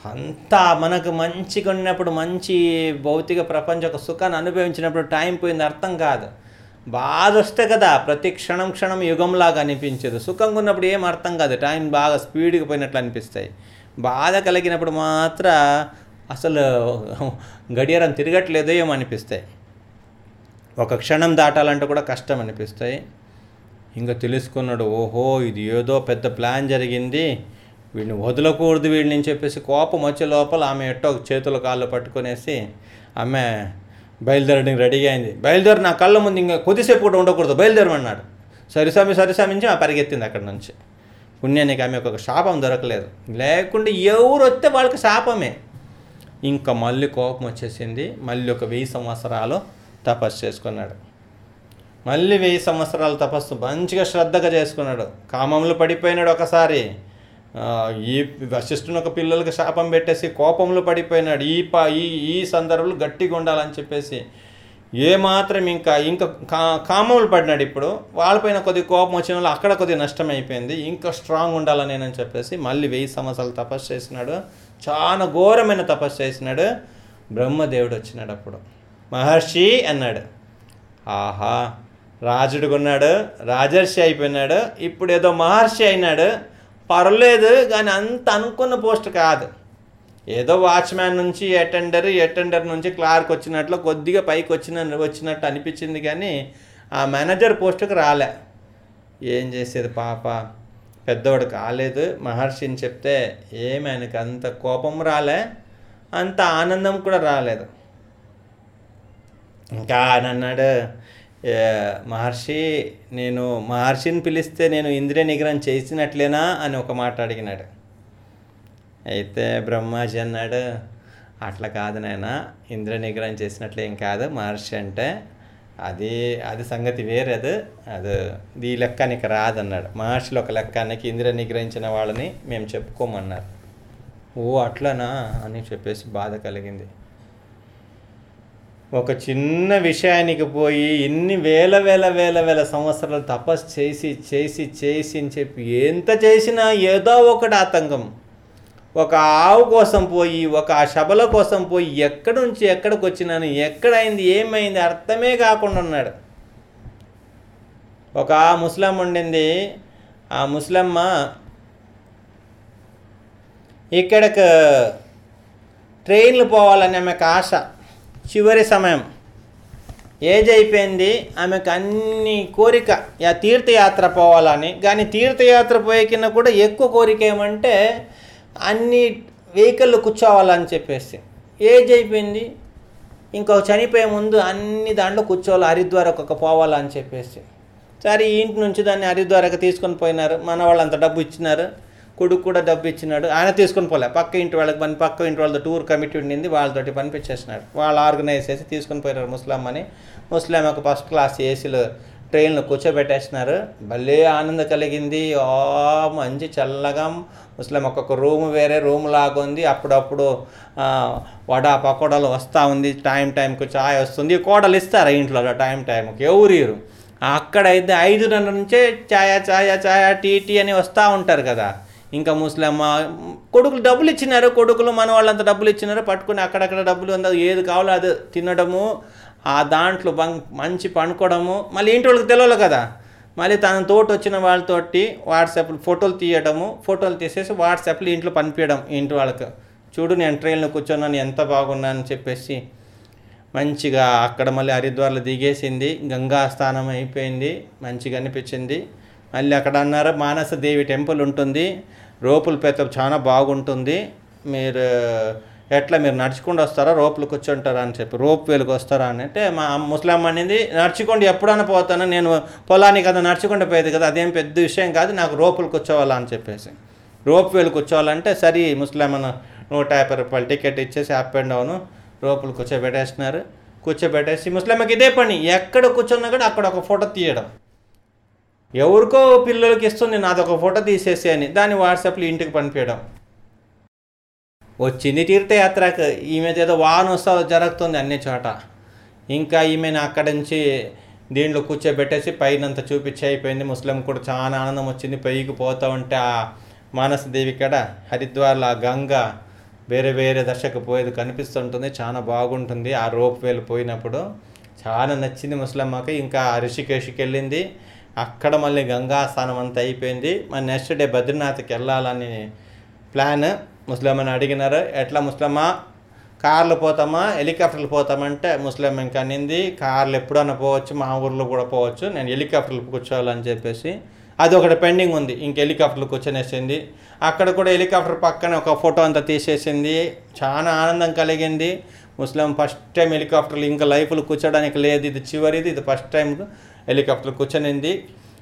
అంతా మనకు మంచిగా ఉన్నప్పుడు మంచి భౌతిక ప్రపంచ ఒక సుఖాన్ని అనుభవించినప్పుడు టైం పోయింది. అర్థం కాదు. బాధ వస్తే కదా ప్రతి క్షణం క్షణం యుగంలాగా అనిపించదు. సుఖంగా ఉన్నప్పుడు ఏం అర్థం కాదు. టైం బాగా స్పీడ్గా పోయినట్లు అనిపిస్తాయి. బాధ కలిగినప్పుడు మాత్ర అసలు గడియారం తిరగట్లేదో ఏమో అనిపిస్తాయి. ఒక క్షణం దాటాలంటే కూడా కష్టం అనిపిస్తాయి. ఇంకా తెలుసుకున్నాడు ఓహో ఇది ఏదో పెద్ద ప్లాన్ జరిగింది. వీడిని వదలకూడదు వీడిని అని చెప్పేసి కోపం వచ్చే లోపల ఆమె ఎట్టో చేతులు కాళ్ళు పట్టుకునేసి ఆమె బయలుదేరడానికి రెడీ అయింది. బయలుదేరి నా కళ్ళ ముందు ఇంకా కొద్దిసేపు కూడా ఉండకూడదు బయలుదేరమన్నాడు. సరిసామి సరిసామించి ఆమె పరిగెత్తింది అక్కడి నుంచి. పుణ్యానికి ఆమె ఒక శాపం దొరకలేదు. లేకుంటే ఎవరు వస్తే వాళ్ళకి శాపమే. ఇంకా మళ్ళీ కోపం వచ్చేసింది. మళ్ళీ ఒక వెయ్యి సంవత్సరాలు తపస్సు చేసుకున్నాడు. మళ్ళీ వెయ్యి సంవత్సరాలు తపస్సు మంచిగా శ్రద్ధగా చేసుకున్నాడు. కామంలో పడిపోయినాడు ఒకసారి. ఈ వశిష్ఠుని ఒక పిల్లలకి శాపం పెట్టేసి కోపంలో పడిపోయినాడు. ఈ ప ఈ ఈ సందర్భంలో గట్టిగా ఉండాలని చెప్పేసి ఏ మాత్రం ఇంకా ఇంకా కా కామంలో పడినాడు ఇప్పుడు. వాళ్ళపైన కొద్ది కోపం వచ్చిన వాళ్ళు అక్కడ కొద్ది నష్టం అయిపోయింది ఇంకా స్ట్రాంగ్ ఉండాలని అని చెప్పేసి మళ్ళీ వెయ్యి సంవత్సరాలు తపస్సు చేసినాడు. చాలా ఘోరమైన తపస్సు చేసినాడు. బ్రహ్మదేవుడు వచ్చినాడు అప్పుడు. మహర్షి అన్నాడు. ఆహా రాజుడు కొన్నాడు రాజర్షి అయిపోయినాడు. ఇప్పుడు ఏదో మహర్షి అయినాడు. పర్లేదు కానీ అంత అనుకున్న పోస్ట్ కాదు. ఏదో వాచ్మ్యాన్ నుంచి అటెండర్ అటెండర్ నుంచి క్లార్క్ వచ్చినట్లు కొద్దిగా పైకి వచ్చిన వచ్చినట్టు అనిపించింది కానీ ఆ మేనేజర్ పోస్టుకు రాలే. ఏం చేసేది పాప? పెద్దవాడు కాలేదు. మహర్షిని చెప్తే ఏమి ఆయనకి అంత కోపం రాలే అంత ఆనందం కూడా రాలేదు. ఇంకా ఆయన అన్నాడు మహర్షి నేను మహర్షిని పిలిస్తే నేను ఇంద్రియ నిగ్రహం చేసినట్లేనా? అని ఒక మాట అడిగినాడు. అయితే బ్రహ్మాజీ అన్నాడు అట్లా కాదు నాయన ఇంద్ర నిగ్రహం చేసినట్లేం కాదు మహర్షి అంటే అది అది సంగతి వేరే అది అది ఈ లెక్కానికి రాదన్నాడు మహర్షులు ఒక లెక్కానికి ఇంద్ర నిగ్రహించిన వాళ్ళని మేము చెప్పుకోమన్నారు. ఓ అట్లనా? అని చెప్పేసి బాధ కలిగింది. ఒక చిన్న విషయానికి పోయి ఇన్ని వేల వేల వేల వేల సంవత్సరాలు తపస్సు చేసి చేసి చేసి అని చెప్పి ఎంత చేసినా ఏదో ఒకటి ఆతంకం. ఒక ఆవు కోసం పోయి ఒక శబల కోసం పోయి ఎక్కడి నుంచి ఎక్కడికి వచ్చినాను ఎక్కడైంది ఏమైంది అర్థమే కాకుండా ఉన్నాడు. ఒక ముస్లిం ఉండింది. ఆ ముస్లమ్మ ఇక్కడికి ట్రైన్లు పోవాలని ఆమెకు ఆశ. చివరి సమయం. ఏజ్ అయిపోయింది ఆమెకు అన్ని కోరిక యా తీర్థయాత్ర పోవాలని. కానీ తీర్థయాత్ర పోయే కింద కూడా ఎక్కువ కోరిక ఏమంటే అన్ని వెహికల్లో కూర్చోవాలని చెప్పేసి. ఏజ్ అయిపోయింది. ఇంకొక చనిపోయే ముందు అన్ని దాంట్లో కూర్చోవాలి హరిద్వారకు ఒక పోవాలని చెప్పేసి. సరే ఈ ఇంటి నుంచి దాన్ని హరిద్వారకు తీసుకొని పోయినారు. మన వాళ్ళు అంత డబ్బు ఇచ్చినారు. కొడుకు కూడా డబ్బు ఇచ్చినాడు. ఆయన తీసుకొని పోలే. పక్క ఇంటి వాళ్ళకి పని పక్క ఇంటి వాళ్ళతో టూర్ కమిటీ ఉండింది. వాళ్ళతోటి పంపించేసినాడు వాళ్ళు ఆర్గనైజ్ చేసి తీసుకొని పోయినారు ముస్లాం అని. ముస్లాం ఒక ఫస్ట్ క్లాస్ ఏసీలో ట్రైన్లో కూర్చోబెట్టేసినారు. భలే ఆనందం కలిగింది. ఆ మంచి చల్లగా ముస్లిం ఒక్కొక్క రూమ్ వేరే రూమ్ లాగా ఉంది. అప్పుడప్పుడు వడ పకోడలు వస్తూ ఉంది. టైం టైంకి చాయ్ వస్తుంది. కోడలు ఇస్తారు ఇంట్లో టైం టైంకి? ఎవరు అక్కడైతే ఐదున్నర నుంచే ఛాయ ఛాయ ఛాయ టీ టీ అని వస్తూ ఉంటారు కదా. ఇంకా ముస్లిం కొడుకులు డబ్బులు ఇచ్చినారు. కొడుకులు మన వాళ్ళంతా డబ్బులు ఇచ్చినారు. పట్టుకుని అక్కడక్కడ డబ్బులు ఉందో? ఏది కావాలో అది తినడము. ఆ దాంట్లో మంచి పండుకోవడము. మళ్ళీ ఇంటి వాళ్ళకి తెలియదు కదా. మళ్ళీ తన తోటి వచ్చిన వాళ్ళతోటి వాట్సాప్ ఫోటోలు తీయడము ఫోటోలు తీసేసి వాట్సాప్లో ఇంట్లో పంపించడం ఇంటి వాళ్ళకి. చూడు నేను ట్రైన్లో కూర్చున్నాను ఎంత బాగున్నాను చెప్పేసి మంచిగా అక్కడ మళ్ళీ హరిద్వార్లో దిగేసింది గంగా స్నానం అయిపోయింది మంచిగా అనిపించింది. మళ్ళీ అక్కడ అన్నారు మానస దేవి టెంపుల్ ఉంటుంది రోపుల పెద్ద చాలా బాగుంటుంది మీరు ఎట్లా మీరు నడుచుకుంటూ వస్తారా? రోపులు కూర్చుంటారా అని చెప్పి రోప్ వేలుకు వస్తారా అని అంటే మా ముస్లాం అనేది నడుచుకోండి ఎప్పుడైనా పోతాను నేను పొలానికి కదా నడుచుకుంటూ పోయేది కదా అదేం పెద్ద విషయం కాదు నాకు రోపులు కూర్చోవాలా? అని చెప్పేసి. రోప్ వేలు కూర్చోవాలంటే సరే ముస్లాం అన్న నూట యాభై రూపాయలు టికెట్ ఇచ్చేసి అప్ అండ్ డౌన్ రోపులు కూర్చోబెట్టేస్తున్నారు. కూర్చోబెట్టేసి ముస్లింకి ఇదే పని ఎక్కడ కూర్చున్నా కూడా అక్కడ ఒక ఫోటో తీయడం. ఎవరికో పిల్లలకి ఇస్తుంది నాది ఒక ఫోటో తీసేసి అని దాన్ని వాట్సాప్లో ఇంటికి పంపించడం. వచ్చింది తీర్థయాత్రకు ఈమె ఏదో వానోత్సవం జరుగుతుంది అన్ని చోట. ఇంకా ఈమెను అక్కడి నుంచి దీంట్లో కూర్చోబెట్టేసి పైనంత చూపించి అయిపోయింది. ముస్లిం కూడా చాలా ఆనందం వచ్చింది. పైకి పోతూ ఉంటే ఆ మానసదేవి కడ కాడ హరిద్వార్లో ఆ గంగ వేరే వేరే దర్శకు పోయేది కనిపిస్తుంటుంది. చాలా బాగుంటుంది. ఆ రోప్ వేలు పోయినప్పుడు చాలా నచ్చింది ముస్లమ్మకి ఇంకా రిషికేష్కి వెళ్ళింది. అక్కడ మళ్ళీ గంగా స్నానం అంతా అయిపోయింది. మరి నెక్స్ట్ డే బద్రీనాథ్కి వెళ్ళాలని ప్లాన్. ముస్లిమని అడిగినారు. ఎట్లా ముస్లిమా? కార్లు పోతామా? హెలికాప్టర్లు పోతామంటే ముస్లిం ఇంకా నింది కార్లు ఎప్పుడైనా పోవచ్చు మా ఊర్లో కూడా పోవచ్చు నేను హెలికాప్టర్లు కూర్చోవాలని చెప్పేసి. అది ఒకటి పెండింగ్ ఉంది ఇంక హెలికాప్టర్లు కూర్చొనేసింది. అక్కడ కూడా హెలికాప్టర్ పక్కన ఒక ఫోటో అంతా తీసేసింది. చాలా ఆనందం కలిగింది. ముస్లిం ఫస్ట్ టైం హెలికాప్టర్లు ఇంకా లైఫ్లు కూర్చోడానికి లేదు. ఇది చివరిది ఇది ఫస్ట్ టైం హెలికాప్టర్ కూర్చొనింది.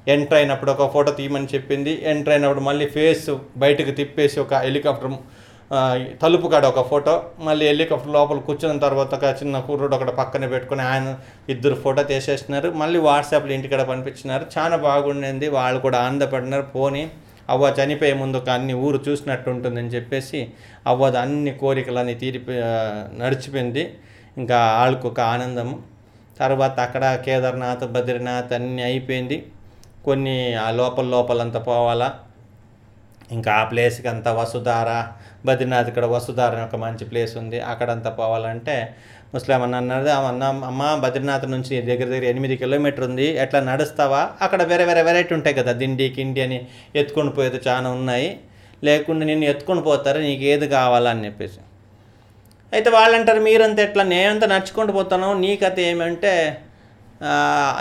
ఎంటర్ అయినప్పుడు ఒక ఫోటో తీయమని చెప్పింది. ఎంటర్ అయినప్పుడు మళ్ళీ ఫేస్ బయటకు తిప్పేసి ఒక హెలికాప్టర్ తలుపు కాడ ఒక ఫోటో మళ్ళీ హెలికాప్టర్ లోపల కూర్చున్న తర్వాత ఒక చిన్న కుర్రోడు ఒకటి పక్కన పెట్టుకుని ఆయన ఇద్దరు ఫోటో తీసేసినారు. మళ్ళీ వాట్సాప్లో ఇంటికాడ పంపించినారు. చాలా బాగుండింది. వాళ్ళు కూడా ఆనందపడినారు. పోని అవ్వ చనిపోయే ముందు ఒక అన్ని ఊరు చూసినట్టు ఉంటుందని చెప్పేసి అవ్వది అన్ని కోరికలన్నీ తీరిపి నడిచిపోయింది. ఇంకా వాళ్ళకు ఒక ఆనందము. తర్వాత అక్కడ కేదార్నాథ్ బద్రీనాథ్ అన్నీ అయిపోయింది. కొన్ని ఆ లోపల లోపలంతా పోవాలా. ఇంకా ఆ ప్లేస్కి అంతా వసుధార బద్రీనాథ్ ఇక్కడ వసుధార అని ఒక మంచి ప్లేస్ ఉంది. అక్కడంతా పోవాలంటే ముస్లిం అన్న అన్నది అన్న అమ్మ బద్రీనాథ్ నుంచి దగ్గర దగ్గర ఎనిమిది కిలోమీటర్ ఉంది. ఎట్లా నడుస్తావా? అక్కడ వేరే వేరే వెరైటీ ఉంటాయి కదా దిండి కిండి అని ఎత్తుకొని పోయేది చాలా ఉన్నాయి. లేకుండా నిన్ను ఎత్తుకొని పోతారు నీకు ఏది కావాలని చెప్పేసి. అయితే వాళ్ళంటారు మీరంతా ఎట్లా నేనంతా నడుచుకుంటూ పోతాను. నీ ఏమంటే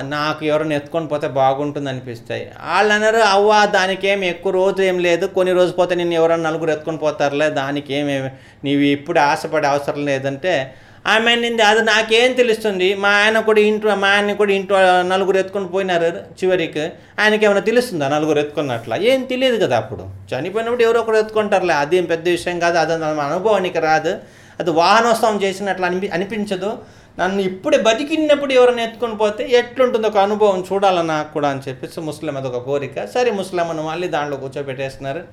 నాకు ఎవరైనా ఎత్తుకొని పోతే బాగుంటుంది అనిపిస్తాయి. వాళ్ళు అన్నారు అవ్వ దానికేం ఎక్కువ రోజు ఏం లేదు. కొన్ని రోజు పోతే నేను ఎవరైనా నలుగురు ఎత్తుకొని పోతారులే. దానికి ఏమేమి నీవు ఇప్పుడు ఆశపడే అవసరం లేదంటే. ఆమె నింది అది నాకేం తెలుస్తుంది? మా ఆయన కూడా ఇంట్లో మా ఆయన కూడా ఇంట్లో నలుగురు ఎత్తుకొని పోయినారు చివరికి. ఆయనకి ఏమైనా తెలుస్తుందా నలుగురు ఎత్తుకున్నట్ల? ఏం తెలియదు కదా అప్పుడు. చనిపోయినప్పుడు ఎవరో ఒకరు ఎత్తుకుంటారులే. అదేం పెద్ద విషయం కాదు. అది అనుభవానికి రాదు. అది వాహనోత్సవం చేసినట్లు అనిపి అనిపించదు. నన్ను ఇప్పుడే బతికినప్పుడు ఎవరైనా ఎత్తుకొని పోతే ఎట్లుంటుంది ఒక అనుభవం చూడాలని నాకు కూడా అని చెప్పేసి ముస్లిం అది ఒక కోరిక. సరే ముస్లిం మళ్ళీ దాంట్లో కూర్చోబెట్టేస్తున్నారు.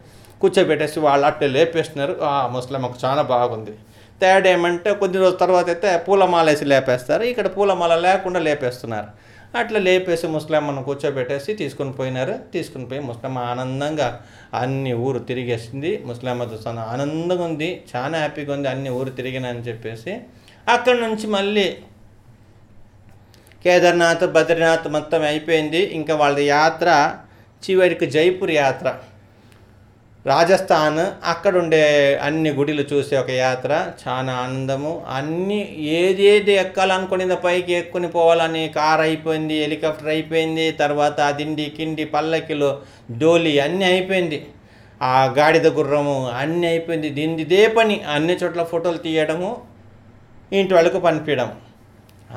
కూర్చోబెట్టేసి వాళ్ళు అట్టే లేపేస్తున్నారు. ఆ ముస్లిం ఒక చాలా బాగుంది. తేడా ఏమంటే కొద్ది రోజుల తర్వాత అయితే పూలమాల వేసి లేపేస్తారు. ఇక్కడ పూలమాల లేకుండా లేపేస్తున్నారు. అట్లా లేపేసి ముస్లింను కూర్చోబెట్టేసి తీసుకొని పోయినారు. తీసుకుని పోయి ముస్లిం ఆనందంగా అన్ని ఊరు తిరిగేసింది. ముస్లిం చాలా ఆనందంగా ఉంది. చాలా హ్యాపీగా ఉంది. అన్ని ఊరు తిరిగిన అని చెప్పేసి అక్కడ నుంచి మళ్ళీ కేదార్నాథ్ బద్రీనాథ్ మొత్తం అయిపోయింది. ఇంకా వాళ్ళ యాత్ర చివరికి జైపూర్ యాత్ర. రాజస్థాన్ అక్కడ ఉండే అన్ని గుడిలు చూసే ఒక యాత్ర. చాలా ఆనందము. అన్ని ఏది ఏది ఎక్కాలనుకునేది పైకి ఎక్కుని పోవాలని కార్ అయిపోయింది హెలికాప్టర్ అయిపోయింది. తర్వాత దిండి కిండి పల్లకిలో డోలి అన్నీ అయిపోయింది. ఆ గాడిద గుర్రము అన్నీ అయిపోయింది. దీనిదే పని. అన్ని చోట్ల ఫోటోలు తీయడము. ఇంటి వాళ్ళకు పంపించడం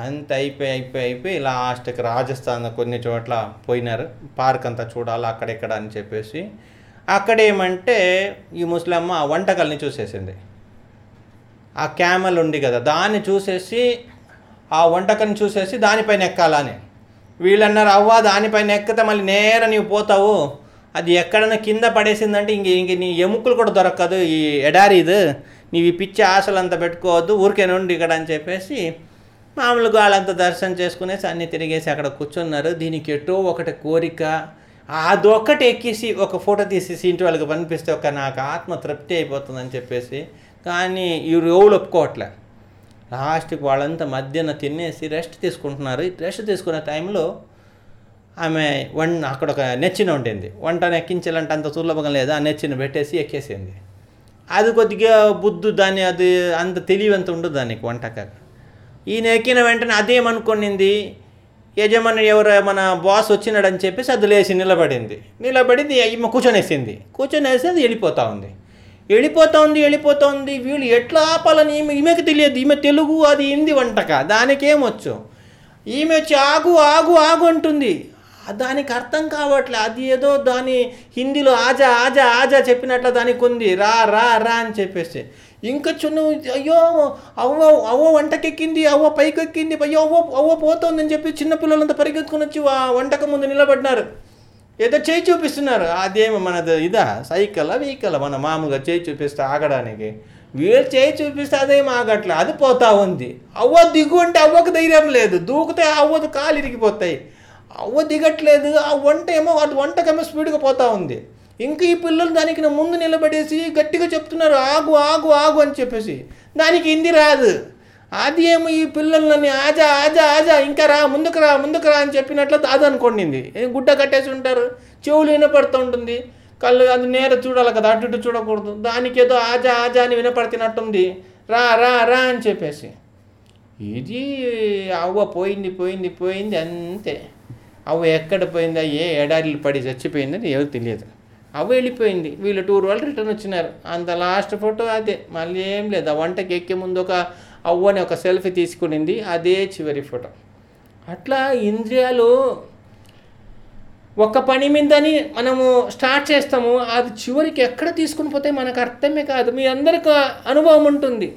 అంత అయిపోయి అయిపోయి అయిపోయి లాస్ట్కి రాజస్థాన్ కొన్ని చోట్ల పోయినారు. పార్క్ అంతా చూడాలి అక్కడెక్కడ అని చెప్పేసి. అక్కడ ఏమంటే ఈ ముస్లమ్మ ఆ వంటకాలని చూసేసింది. ఆ క్యామెల్ ఉంది కదా దాన్ని చూసేసి ఆ వంటకం చూసేసి దానిపైన ఎక్కాలని. వీళ్ళన్నారు అవ్వ దానిపైన ఎక్కితే మళ్ళీ నేర నీవు పోతావు. అది ఎక్కడైనా కింద పడేసిందంటే ఇంక ఇంక నీ ఎముకలు కూడా దొరకదు ఈ ఎడారి ఇది. నీవు ఈ పిచ్చి ఆశలు అంతా పెట్టుకోవద్దు ఊరికే నుండి ఇక్కడ అని చెప్పేసి మామూలుగా వాళ్ళంతా దర్శనం చేసుకునేసి అన్నీ తిరిగేసి అక్కడ కూర్చున్నారు. దీనికి ఎటో ఒకటి కోరిక అదొక్కటి ఎక్కేసి ఒక ఫోటో తీసేసి ఇంటి వాళ్ళకి పంపిస్తే ఒక నాకు ఆత్మ తృప్తి అయిపోతుందని చెప్పేసి కానీ ఈ ఎవరు ఒప్పుకోవట్లే. లాస్ట్కి వాళ్ళంతా మధ్యాహ్నం తినేసి రెస్ట్ తీసుకుంటున్నారు. రెస్ట్ తీసుకునే టైంలో ఆమె వన్ అక్కడ ఒక నెచ్చిన ఉండింది. వంటను ఎక్కించాలంటే అంత సులభంగా లేదు? ఆ నెచ్చిన పెట్టేసి ఎక్కేసింది. అది కొద్దిగా బుద్ధు దాన్ని అది అంత తెలివంత ఉండదు దానికి వంటక ఈయన ఎక్కిన వెంటనే అదేమనుకునింది యజమాని ఎవరు మన బాస్ వచ్చినాడని చెప్పేసి అది లేచి నిలబడింది. నిలబడింది ఈమె కూర్చొనేసింది. కూర్చొనేసి అది వెళ్ళిపోతూ ఉంది. వెళ్ళిపోతూ ఉంది వెళ్ళిపోతూ ఉంది. వీళ్ళు ఎట్లా ఆపాలని ఈమె ఈమెకి తెలియదు. ఈమె తెలుగు అది హిందీ వంటక. దానికేమొచ్చు ఈమె వచ్చి ఆగు ఆగు ఆగు అంటుంది. దానికి అర్థం కావట్లే. అది ఏదో దాని హిందీలో ఆజా ఆజా ఆజా చెప్పినట్లు దానికి ఉంది. రా రా రా అని చెప్పేసి. ఇంకా చున్ను అయ్యో అవ్వ అవ్వ వంటకెక్కింది అవ్వ పైకెక్కింది అయ్యో అవ్వ అవ్వ పోతుందని చెప్పి చిన్నపిల్లలంతా పరిగెత్తుకుని వచ్చి ఆ వంటక ముందు నిలబడినారు. ఏదో చేయి చూపిస్తున్నారు. అదేమి మనది ఇదా సైకిల్ వెహికల్ మన మామూలుగా చేయి చూపిస్తే ఆగడానికి. వీళ్ళు చేయి చూపిస్తే అదేం ఆగట్లే. అది పోతా ఉంది. అవ్వ దిగు అంటే అవ్వకు ధైర్యం లేదు. దూకితే అవ్వదు కాలు ఇరిగిపోతాయి. అవ్వ దిగట్లేదు ఆ వంట ఏమో అటు వంటకేమో స్పీడ్గా పోతా ఉంది. ఇంకా ఈ పిల్లలు దానికి నా ముందు నిలబడేసి గట్టిగా చెప్తున్నారు ఆగు ఆగు ఆగు అని చెప్పేసి. దానికి హిందీ రాదు. అది ఏమో ఈ పిల్లలని ఆజా ఆజా ఆజా ఇంకా రా ముందుకు రా ముందుకు రా అని చెప్పినట్లు అది అనుకోండింది. గుడ్డ కట్టేసి ఉంటారు చెవులు వినపడుతూ ఉంటుంది. కళ్ళు అది నేర చూడాలి కదా అటు ఇటు చూడకూడదు. దానికి ఏదో ఆజా ఆజా అని వినపడుతున్నట్టుంది. రా రా రా అని చెప్పేసి. ఇది అవ్వ పోయింది పోయింది పోయింది అంతే. అవ్వ ఎక్కడ పోయిందా ఏ ఎడారిలు పడి చచ్చిపోయిందని ఎవరు తెలియదు. అవ్వ వెళ్ళిపోయింది. వీళ్ళు టూర్ వాళ్ళు రిటర్న్ వచ్చినారు. అంత లాస్ట్ ఫోటో అదే. మళ్ళీ ఏం లేదు. ఆ వంటకి ఎక్కే ముందు ఒక అవ్వని ఒక సెల్ఫీ తీసుకునింది. అదే చివరి ఫోటో. అట్లా ఇంద్రియాలు ఒక పని మీదని మనము స్టార్ట్ చేస్తాము. అది చివరికి ఎక్కడ తీసుకుని పోతే మనకు అర్థమే కాదు. మీ అందరికీ అనుభవం ఉంటుంది.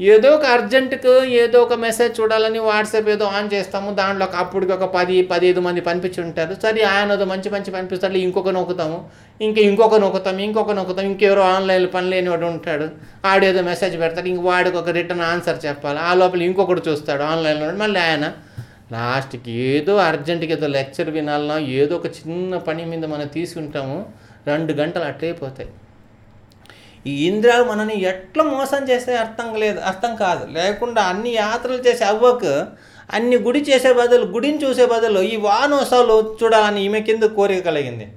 ఏదో ఒక అర్జెంటుకు ఏదో ఒక మెసేజ్ చూడాలని వాట్సాప్ ఏదో ఆన్ చేస్తాము. దాంట్లో ఒక అప్పటికి ఒక పది పదిహేను మంది పంపించి ఉంటారు. సరే ఆయనదో మంచి మంచి పంపిస్తాడు ఇంకొక నొక్కుతాము. ఇంకా ఇంకొక నొక్కుతాము ఇంకొక నొక్కుతాం. ఇంకెవరో ఆన్లైన్లో పని లేని వాడు ఉంటాడు. ఆడేదో మెసేజ్ పెడతాడు. ఇంక వాడికి ఒక రిటర్న్ ఆన్సర్ చెప్పాలి. ఆ లోపల ఇంకొకటి చూస్తాడు ఆన్లైన్లో మళ్ళీ ఆయన లాస్ట్కి ఏదో అర్జెంటుకి ఏదో లెక్చర్ వినాలన్నా ఏదో ఒక చిన్న పని మీద మనం తీసుకుంటాము. రెండు గంటలు అట్లయిపోతాయి ఈ ఇంద్రియాలు మనని ఎట్లా మోసం చేస్తే అర్థం లేదు అర్థం కాదు. లేకుండా అన్ని యాత్రలు చేసే అవ్వకు అన్ని గుడి చేసే బదులు గుడిని చూసే బదులు ఈ వానోత్సవాలు చూడాలని ఈమె కింద కోరిక కలిగింది.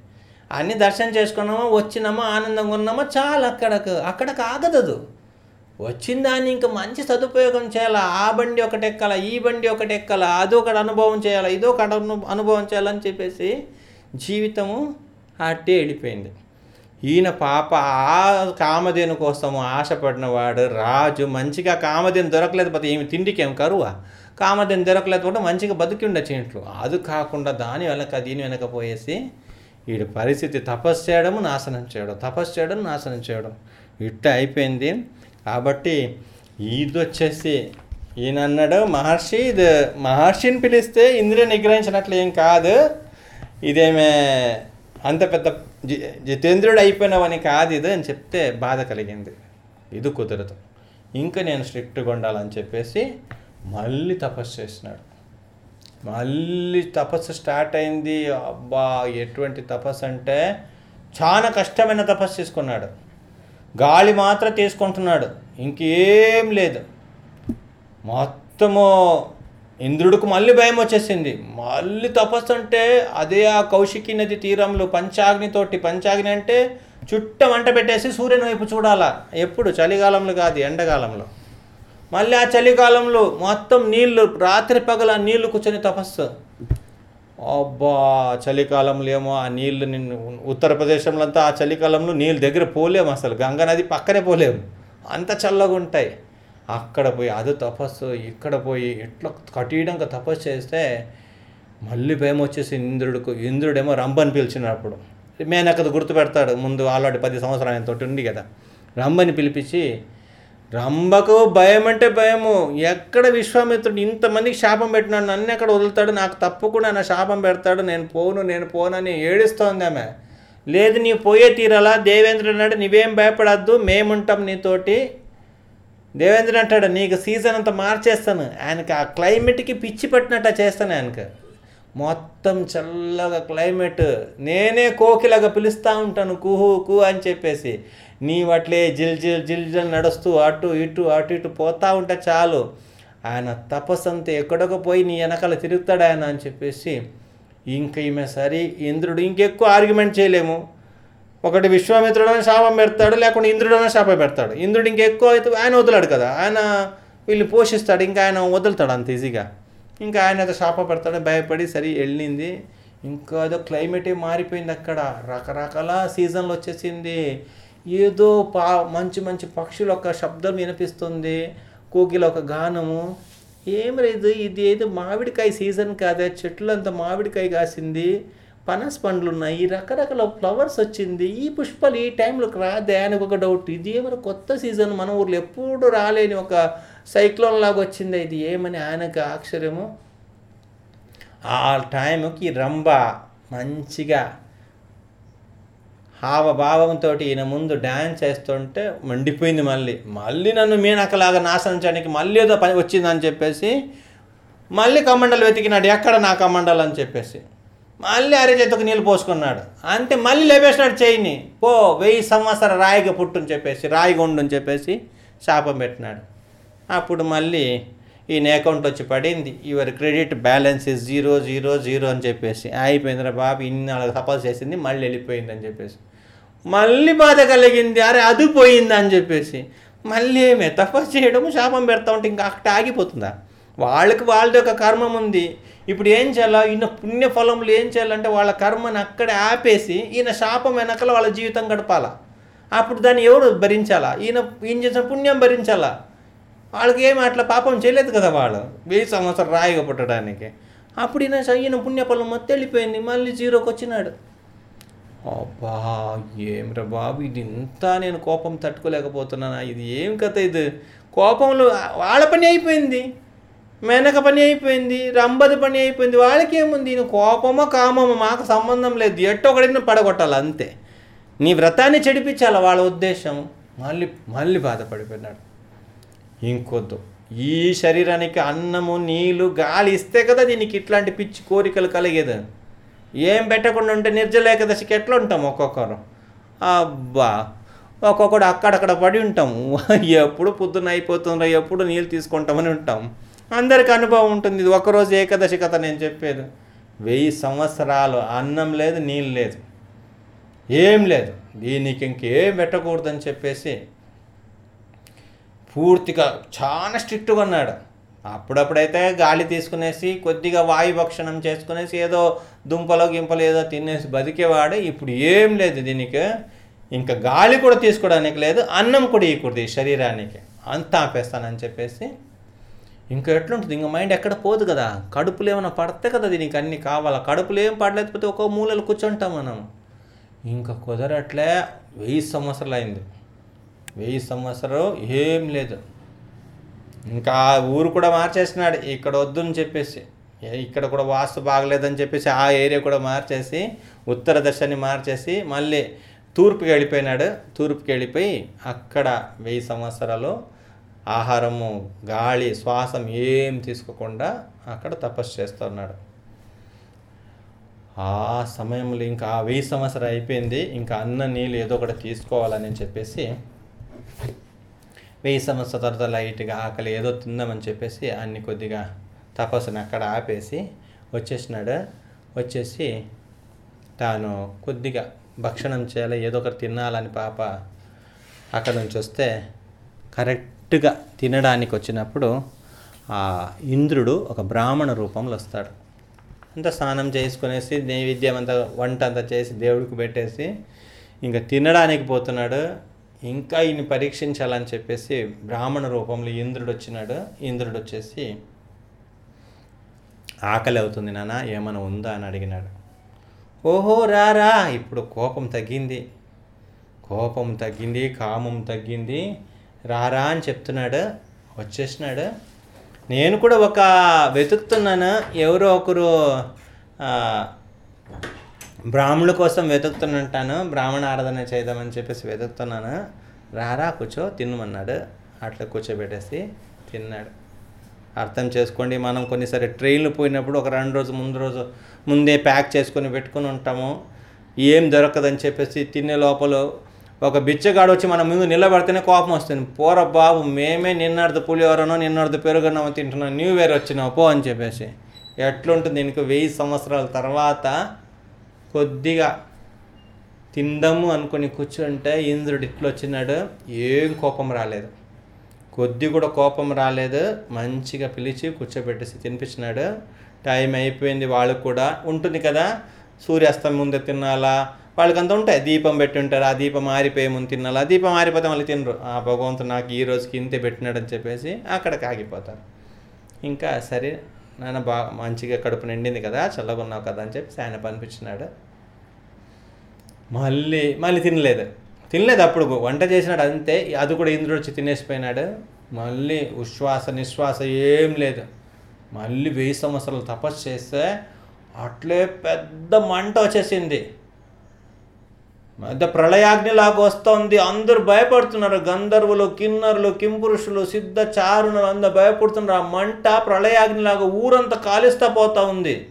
అన్ని దర్శనం చేసుకున్నామా వచ్చినామా ఆనందంగా ఉన్నామా? చాలు అక్కడకు. అక్కడకు ఆగదదు. వచ్చిన దాన్ని ఇంకా మంచి సదుపయోగం చేయాలా? ఆ బండి ఒకటి ఎక్కాల? ఈ బండి ఒకటి ఎక్కాల? అదొకటి అనుభవం చేయాలా? ఇదొక అను- అనుభవం చేయాలని చెప్పేసి జీవితము అట్టే వెళ్ళిపోయింది. ఈయన పాప ఆ కామధేను కోసము ఆశపడిన వాడు రాజు. మంచిగా కామధేను దొరకలేదు పోతే ఏమి? తిండికి? ఏం కరువా? కామధేను దొరకలేదు కూడా మంచిగా బతికి ఉండొచ్చు ఇంట్లో. అది కాకుండా దాని వెనక దీని వెనక పోయేసి వీడి పరిస్థితి తపస్సు చేయడము నాశనం చేయడం. తపస్సు చేయడం నాశనం చేయడం. ఇట్ట అయిపోయింది. కాబట్టి ఇది వచ్చేసి ఈయన అన్నాడు మహర్షి. ఇది మహర్షిని పిలిస్తే ఇంద్రియ నిగ్రహించినట్లు ఏం కాదు. ఇదేమే అంత పెద్ద జితేంద్రుడు అయిపోయినావని కాదు ఇది అని చెప్తే బాధ కలిగింది. ఇది కుదరదు. ఇంకా నేను స్ట్రిక్ట్గా ఉండాలని చెప్పేసి మళ్ళీ తపస్సు చేసినాడు. మళ్ళీ తపస్సు స్టార్ట్ అయింది. అబ్బా ఎటువంటి తపస్సు అంటే చాలా కష్టమైన తపస్సు చేసుకున్నాడు. గాలి మాత్రం తీసుకుంటున్నాడు. ఇంకేం లేదు. మొత్తము ఇంద్రుడికి మళ్ళీ భయం వచ్చేసింది. మళ్ళీ తపస్సు అంటే అదే ఆ కౌశికి నది తీరంలో పంచాగ్నితోటి పంచాగ్ని అంటే చుట్ట వంట పెట్టేసి సూర్యుని వైపు చూడాలా? ఎప్పుడు? చలికాలంలో కాదు ఎండకాలంలో. మళ్ళీ ఆ చలికాలంలో మొత్తం నీళ్ళు రాత్రి పగల ఆ నీళ్ళు కూర్చొని తపస్సు. అబ్బా చలికాలంలో ఏమో ఆ నీళ్ళు నిన్ను ఉత్తరప్రదేశంలో అంతా ఆ చలికాలంలో నీళ్ళు దగ్గర పోలేము అసలు. గంగా నది పక్కనే పోలేము. అంత చల్లగా ఉంటాయి అక్కడ పోయి అది తపస్సు ఇక్కడ పోయి ఇట్లా కఠినంగా తపస్సు చేస్తే మళ్ళీ భయం వచ్చేసి ఇంద్రుడికి ఇంద్రుడేమో రంభని పిలిచినప్పుడు మేనకది గుర్తుపెడతాడు ముందు ఆల్రెడీ పది సంవత్సరాలు ఆయన తోటి ఉంది కదా. రంభని పిలిపించి రంభకు భయం అంటే భయము. ఎక్కడ విశ్వామిత్రుడు ఇంతమందికి శాపం పెట్టినాడు? నన్ను ఎక్కడ వదులుతాడు? నాకు తప్పకుండా నా శాపం పెడతాడు. నేను పోను నేను పోనని ఏడుస్తోంది ఆమె. లేదు నీవు పోయే తీరాలా? దేవేంద్రుడు అన్నాడు నీవేం భయపడద్దు. మేముంటాం నీతోటి దేవేంద్రుడు అంటాడు నీకు సీజన్ అంతా మార్చేస్తాను. ఆయనకి ఆ క్లైమేట్కి పిచ్చి పట్టినట్టు చేస్తాను ఆయనకు. మొత్తం చల్లగా క్లైమేట్ నేనే కోకిలాగా పిలుస్తూ ఉంటాను కుహు కు అని చెప్పేసి. నీవు అట్లే జిల్ జిల్ జిల్ జిల్ నడుస్తూ అటు ఇటు అటు ఇటు పోతూ ఉంటే చాలు. ఆయన తపస్సు అంతా పోయి నీ వెనకాల తిరుగుతాడు ఆయన అని చెప్పేసి. ఇంకా ఈమె సరే ఇంద్రుడు ఇంకెక్కువ ఆర్గ్యుమెంట్ చేయలేము. ఒకటి విశ్వామిత్రుడని శాపం పెడతాడు లేకుంటే ఇంద్రుడని శాపం పెడతాడు. ఇంద్రుడు ఇంకెక్కువ అయితే ఆయన వదలాడు కదా. ఆయన వీళ్ళు పోషిస్తాడు ఇంకా ఆయన వదులుతాడు అంత ఈజీగా. ఇంకా ఆయన అయితే శాప పెడతాడు భయపడి సరే వెళ్ళింది. ఇంకా ఏదో క్లైమేటే మారిపోయింది అక్కడ. రకరకాల సీజన్లు వచ్చేసింది. ఏదో పా మంచి మంచి పక్షుల ఒక శబ్దం వినిపిస్తుంది. కోకిల ఒక గానము. ఏం లేదు ఇది ఏదో మామిడికాయ సీజన్ కాదే. చెట్లు అంతా మామిడికాయ కాసింది. పనస్ పండ్లు ఉన్నాయి రకరకాల ఫ్లవర్స్ వచ్చింది. ఈ పుష్పాలు ఈ టైంలోకి రాదే అని ఒక డౌట్ ఇది ఏమైనా కొత్త సీజన్ మన ఊర్లో ఎప్పుడు రాలేని ఒక సైక్లోన్ లాగా వచ్చింది ఇది. ఏమని ఆయనకు ఆశ్చర్యము? ఆ టైంకి రంభ మంచిగా హావభావంతో ఈయన ముందు డ్యాన్స్ చేస్తుంటే మండిపోయింది మళ్ళీ. మళ్ళీ నన్ను మీనకలాగా నాశనం చేయడానికి మళ్ళీ ఏదో పని వచ్చిందని చెప్పేసి మళ్ళీ కమండలు వెతికినాడు. ఎక్కడ నా కమండలు అని చెప్పేసి. మళ్ళీ అరచేతకు నీళ్ళు పోసుకున్నాడు. అంతే మళ్ళీ లేపేసినాడు చేయిని. పో వెయ్యి సంవత్సర రాయిగా పుట్టుని చెప్పేసి రాయిగా అని చెప్పేసి శాపం పెట్టినాడు. అప్పుడు మళ్ళీ ఈయన అకౌంట్ వచ్చి పడింది. Your credit balance is zero zero zero అని చెప్పేసి. అయిపోయిందిరా బాబు ఇన్ని అలా సపోజ్ చేసింది మళ్ళీ వెళ్ళిపోయింది అని చెప్పేసి. మళ్ళీ బాధ కలిగింది అరే అది పోయింది అని చెప్పేసి. మళ్ళీ ఏమే తపస్సు చేయడం శాపం పెడతా ఉంటే ఇంకా అక్కడ ఆగిపోతుందా? వాళ్ళకి వాళ్ళది ఒక కర్మం ఉంది. ఇప్పుడు ఏం చేయాలా? ఈయన పుణ్యఫలములు ఏం చేయాలంటే వాళ్ళ కర్మని అక్కడే ఆపేసి ఈయన శాపం వెనకల వాళ్ళ జీవితం గడపాలా? అప్పుడు దాన్ని ఎవరు భరించాలా? ఈయన ఈయన చేసిన పుణ్యం భరించాలా? వాళ్ళకి ఏమి అట్లా పాపం చేయలేదు కదా వాళ్ళు? వెయ్యి సంవత్సరం రాయిగా పుట్టడానికి. అప్పుడు ఈయన ఈయన పుణ్యఫలం మొత్తం వెళ్ళిపోయింది. మళ్ళీ జీరోకి వచ్చినాడు. అబ్బా ఏమిరా బాబు ఇది ఇంత నేను కోపం తట్టుకోలేకపోతున్నానా? ఇది ఏం కథ ఇది? కోపంలో వాళ్ళ పని అయిపోయింది. మెనక పని అయిపోయింది రంబది పని అయిపోయింది. వాళ్ళకి ఏముంది కోపమో కామమో మాకు సంబంధం లేదు. ఎట్టో ఒకడిని పడగొట్టాలి అంతే. నీ వ్రతాన్ని చెడిపించాలి వాళ్ళ ఉద్దేశం? మళ్ళీ మళ్ళీ బాధపడిపోయినాడు. ఇంకొద్దు. ఈ శరీరానికి అన్నము నీళ్ళు గాలి ఇస్తే కదా దీనికి ఇట్లాంటి పిచ్చి కోరికలు కలిగేది. ఏం పెట్టకుండా ఉంటే నిర్జలేకదశికి ఎట్లా ఉంటాం ఒక్కొక్కరు? అబ్బా! ఒక్కొక్కడు అక్కడక్కడ పడి ఉంటాము ఎప్పుడు పొద్దున్న అయిపోతుందో ఎప్పుడు నీళ్ళు తీసుకుంటామని ఉంటాం. అందరికి అనుభవం ఉంటుంది ఇది ఒకరోజు ఏకాదశి కథ నేను చెప్పేది. వెయ్యి సంవత్సరాలు అన్నం లేదు నీళ్ళు లేదు. ఏం లేదు. దీనికి ఇంకేం పెట్టకూడదని చెప్పేసి పూర్తిగా చాలా స్ట్రిక్ట్గా ఉన్నాడు. అప్పుడప్పుడైతే గాలి తీసుకునేసి కొద్దిగా వాయు భక్షణం చేసుకునేసి ఏదో దుంపలో గింపలు ఏదో తినేసి బతికేవాడు. ఇప్పుడు ఏం లేదు దీనికి. ఇంకా గాలి కూడా తీసుకోవడానికి లేదు అన్నం కూడా ఇవ్వకూడదు ఈ శరీరానికి. అంతా ఆపేస్తానని చెప్పేసి ఇంకా ఎట్లుంటుంది? ఇంకా మైండ్ ఎక్కడ పోదు కదా. కడుపులు ఏమైనా పడితే కదా దీనికి అన్నీ కావాలా. కడుపులు ఏం పడలేకపోతే ఒక్కో మూలలు కూర్చుంటాం మనం. ఇంకా కుదరట్లే. వెయ్యి సంవత్సరాలు అయింది వెయ్యి సంవత్సరం ఏం లేదు. ఇంకా ఆ ఊరు కూడా మార్చేసినాడు. ఇక్కడ వద్దని చెప్పేసి. ఇక్కడ కూడా వాస్తు బాగలేదని చెప్పేసి ఆ ఏరియా కూడా మార్చేసి ఉత్తర దశని మార్చేసి మళ్ళీ తూర్పుకి వెళ్ళిపోయినాడు. తూర్పుకి వెళ్ళిపోయి అక్కడ వెయ్యి సంవత్సరాలు ఆహారము గాలి శ్వాసం ఏం తీసుకోకుండా అక్కడ తపస్సు చేస్తున్నాడు. ఆ సమయంలో ఇంకా ఆ వెయ్యి సంవత్సరం అయిపోయింది. ఇంకా అన్న నీళ్ళు ఏదో ఒకటి తీసుకోవాలని చెప్పేసి వెయ్యి సంవత్సరాల తర్వాత లైట్గా ఆకలి ఏదో తిందామని చెప్పేసి అన్ని కొద్దిగా తపస్సుని అక్కడ ఆపేసి వచ్చేసినాడు. వచ్చేసి తాను కొద్దిగా భక్షణం చేయాలి ఏదో ఒకటి తినాలని పాప అక్కడ నుంచి వస్తే కరెక్ట్ కరెక్ట్గా తినడానికి వచ్చినప్పుడు ఆ ఇంద్రుడు ఒక బ్రాహ్మణ రూపంలో వస్తాడు. అంతా స్నానం చేసుకునేసి నైవేద్యం అంతా వంట అంతా చేసి దేవుడికి పెట్టేసి ఇంకా తినడానికి పోతున్నాడు. ఇంకా ఈయన పరీక్షించాలని చెప్పేసి బ్రాహ్మణ రూపంలో ఇంద్రుడు వచ్చినాడు. ఇంద్రుడు వచ్చేసి ఆకలి అవుతుంది నాన్న ఏమైనా ఉందా అని అడిగినాడు. ఓహో రారా ఇప్పుడు కోపం తగ్గింది. కోపం తగ్గింది కామం తగ్గింది. రారా అని చెప్తున్నాడు వచ్చేసినాడు. నేను కూడా ఒక వెతుకుతున్నాను ఎవరో ఒకరు బ్రాహ్మణుల కోసం వెతుకుతుంటాను బ్రాహ్మణ ఆరాధన చేద్దామని చెప్పేసి వెతుకుతున్నాను. రారా కూర్చో తినమన్నాడు అట్లా కూర్చోబెట్టేసి తిన్నాడు. అర్థం చేసుకోండి మనం కొన్నిసారి ట్రైన్లు పోయినప్పుడు ఒక రెండు రోజు ముందు రోజు ముందే ప్యాక్ చేసుకొని పెట్టుకొని ఉంటాము. ఏం దొరకదని చెప్పేసి తినే లోపల ఒక బిచ్చగాడు వచ్చి మన ముందు నిలబడితేనే కోపం వస్తుంది. పోర బాబు మేమే నిన్నడిది పులిహోరనో నిన్నడిది పెరుగునో తింటున్నాం. న్యూ ఇయర్ వచ్చినావు పో అని చెప్పేసి. ఎట్లుంటుంది? ఇంక వెయ్యి సంవత్సరాల తర్వాత కొద్దిగా తిందాము అనుకుని కూర్చుంటే ఇంద్రుడు ఇట్లా వచ్చినాడు ఏం కోపం రాలేదు. కొద్ది కూడా కోపం రాలేదు. మంచిగా పిలిచి కూర్చోబెట్టేసి తినిపించినాడు. టైం అయిపోయింది వాళ్ళకు కూడా. ఉంటుంది కదా సూర్యాస్తం ముందే తినాలా? వాళ్ళకి అంత ఉంటాయి. దీపం పెట్టి ఉంటారు ఆ దీపం ఆరిపోయే ముందు తినాలి. ఆ దీపం ఆరిపోతే మళ్ళీ తినరు. ఆ భగవంతుడు నాకు ఈ రోజుకి ఇంతే పెట్టినాడని చెప్పేసి అక్కడికి ఆగిపోతారు ఇంకా సరే నాన్న బాగా మంచిగా కడుపు నిండింది కదా చల్లగా ఉన్నావు కదా అని చెప్పి ఆయన పంపించినాడు. మళ్ళీ మళ్ళీ తినలేదు. తినలేదు అప్పుడు. వంట చేసినాడు అంతే. అది కూడా ఇంద్రుడు వచ్చి తినేసిపోయినాడు. మళ్ళీ ఉశ్వాస నిశ్వాస ఏం లేదు. మళ్ళీ వెయ్యి సంవత్సరాలు తపస్సు చేస్తే అట్లే పెద్ద మంట వచ్చేసింది. పెద్ద ప్రళయాగ్నిలాగా వస్తుంది. అందరూ భయపడుతున్నారు. గంధర్వులు కిన్నరులు కింపురుషులు సిద్ధ చారుణులు అందరూ భయపడుతున్నారు. ఆ మంట ప్రళయాగ్నిలాగా ఊరంతా కాలుస్తా పోతా ఉంది.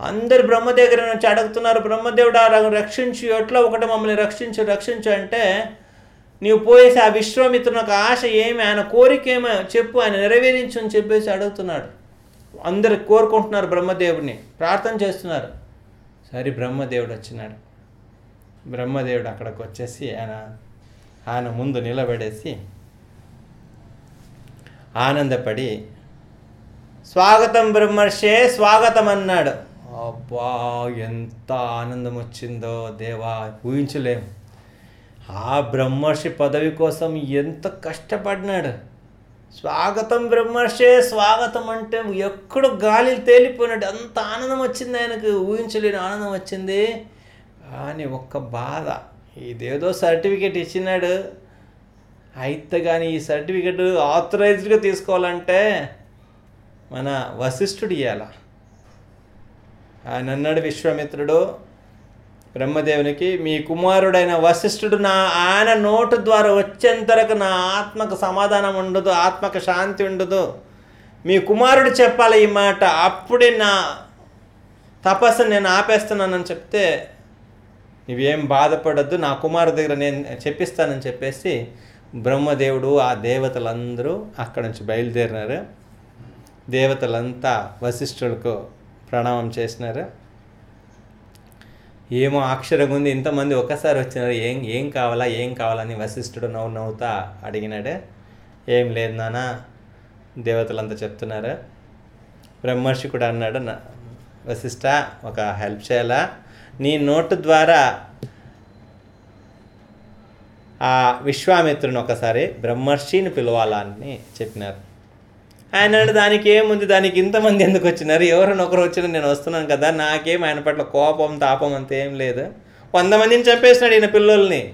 అందరు బ్రహ్మ దగ్గర నుంచి అడుగుతున్నారు. బ్రహ్మదేవుడు ఆ రక్షించు. ఎట్లా ఒకటి మమ్మల్ని రక్షించు రక్షించు అంటే నీవు పోయేసి ఆ విశ్వామిత్రుని ఒక ఆశ ఏమి? ఆయన కోరిక ఏమో? చెప్పు ఆయన నెరవేరించు అని చెప్పేసి అడుగుతున్నాడు అందరు కోరుకుంటున్నారు బ్రహ్మదేవుడిని. ప్రార్థన చేస్తున్నారు. సరే బ్రహ్మదేవుడు వచ్చినాడు. బ్రహ్మదేవుడు అక్కడికి వచ్చేసి ఆయన ఆయన ముందు నిలబడేసి ఆనందపడి స్వాగతం బ్రహ్మర్షే స్వాగతం అన్నాడు. అబ్బా ఎంత ఆనందం వచ్చిందో దేవా ఊహించలేము ఆ బ్రహ్మర్షి పదవి కోసం ఎంత కష్టపడినాడు. స్వాగతం బ్రహ్మర్షే స్వాగతం అంటే ఎక్కడో గాలి తేలిపోయినట్టు అంత ఆనందం వచ్చింది ఆయనకు? ఊహించలేని ఆనందం వచ్చింది కానీ ఒక్క బాధ. ఇదేదో సర్టిఫికేట్ ఇచ్చినాడు. అయితే కానీ ఈ సర్టిఫికెట్ ఆథరైజ్డ్గా తీసుకోవాలంటే మన వశిష్ఠుడు ఇవ్వాల ఆయన అన్నాడు విశ్వామిత్రుడు బ్రహ్మదేవునికి మీ కుమారుడైన వశిష్ఠుడు నా ఆయన నోటు ద్వారా వచ్చేంతరకు నా ఆత్మకు సమాధానం ఉండదు ఆత్మకు శాంతి ఉండదు. మీ కుమారుడు చెప్పాలి ఈ మాట అప్పుడే నా తపస్సు నేను ఆపేస్తున్నానని చెప్తే నువ్వేం బాధపడద్దు నా కుమారు దగ్గర నేను చెప్పిస్తానని చెప్పేసి బ్రహ్మదేవుడు ఆ దేవతలందరూ అక్కడి నుంచి బయలుదేరినారు. దేవతలంతా వశిష్ఠులకు ప్రణామం చేసినారు. ఏమో అక్షరం ఉంది ఇంతమంది ఒక్కసారి వచ్చినారు ఏం ఏం కావాలా ఏం కావాలని వశిష్ఠుడు నవ్వు నవ్వుతా అడిగినాడే. ఏం లేదు నాన్న దేవతలంతా చెప్తున్నారు. బ్రహ్మర్షి కూడా అన్నాడు "నా- వశిష్ఠ ఒక హెల్ప్ చేయాలా? నీ నోటు ద్వారా ఆ విశ్వామిత్రుని ఒకసారి బ్రహ్మర్షిని పిలవాలా అని చెప్పినారు. ఆయన దానికి ఏముంది? దానికి ఇంతమంది ఎందుకు వచ్చినారు? ఎవరైనా ఒకరు వచ్చినా నేను వస్తున్నాను కదా. నాకేం ఆయన పట్ల కోపం తాపం అంత ఏం లేదు. వంద మందిని చంపేసినాడు ఈయన పిల్లల్ని.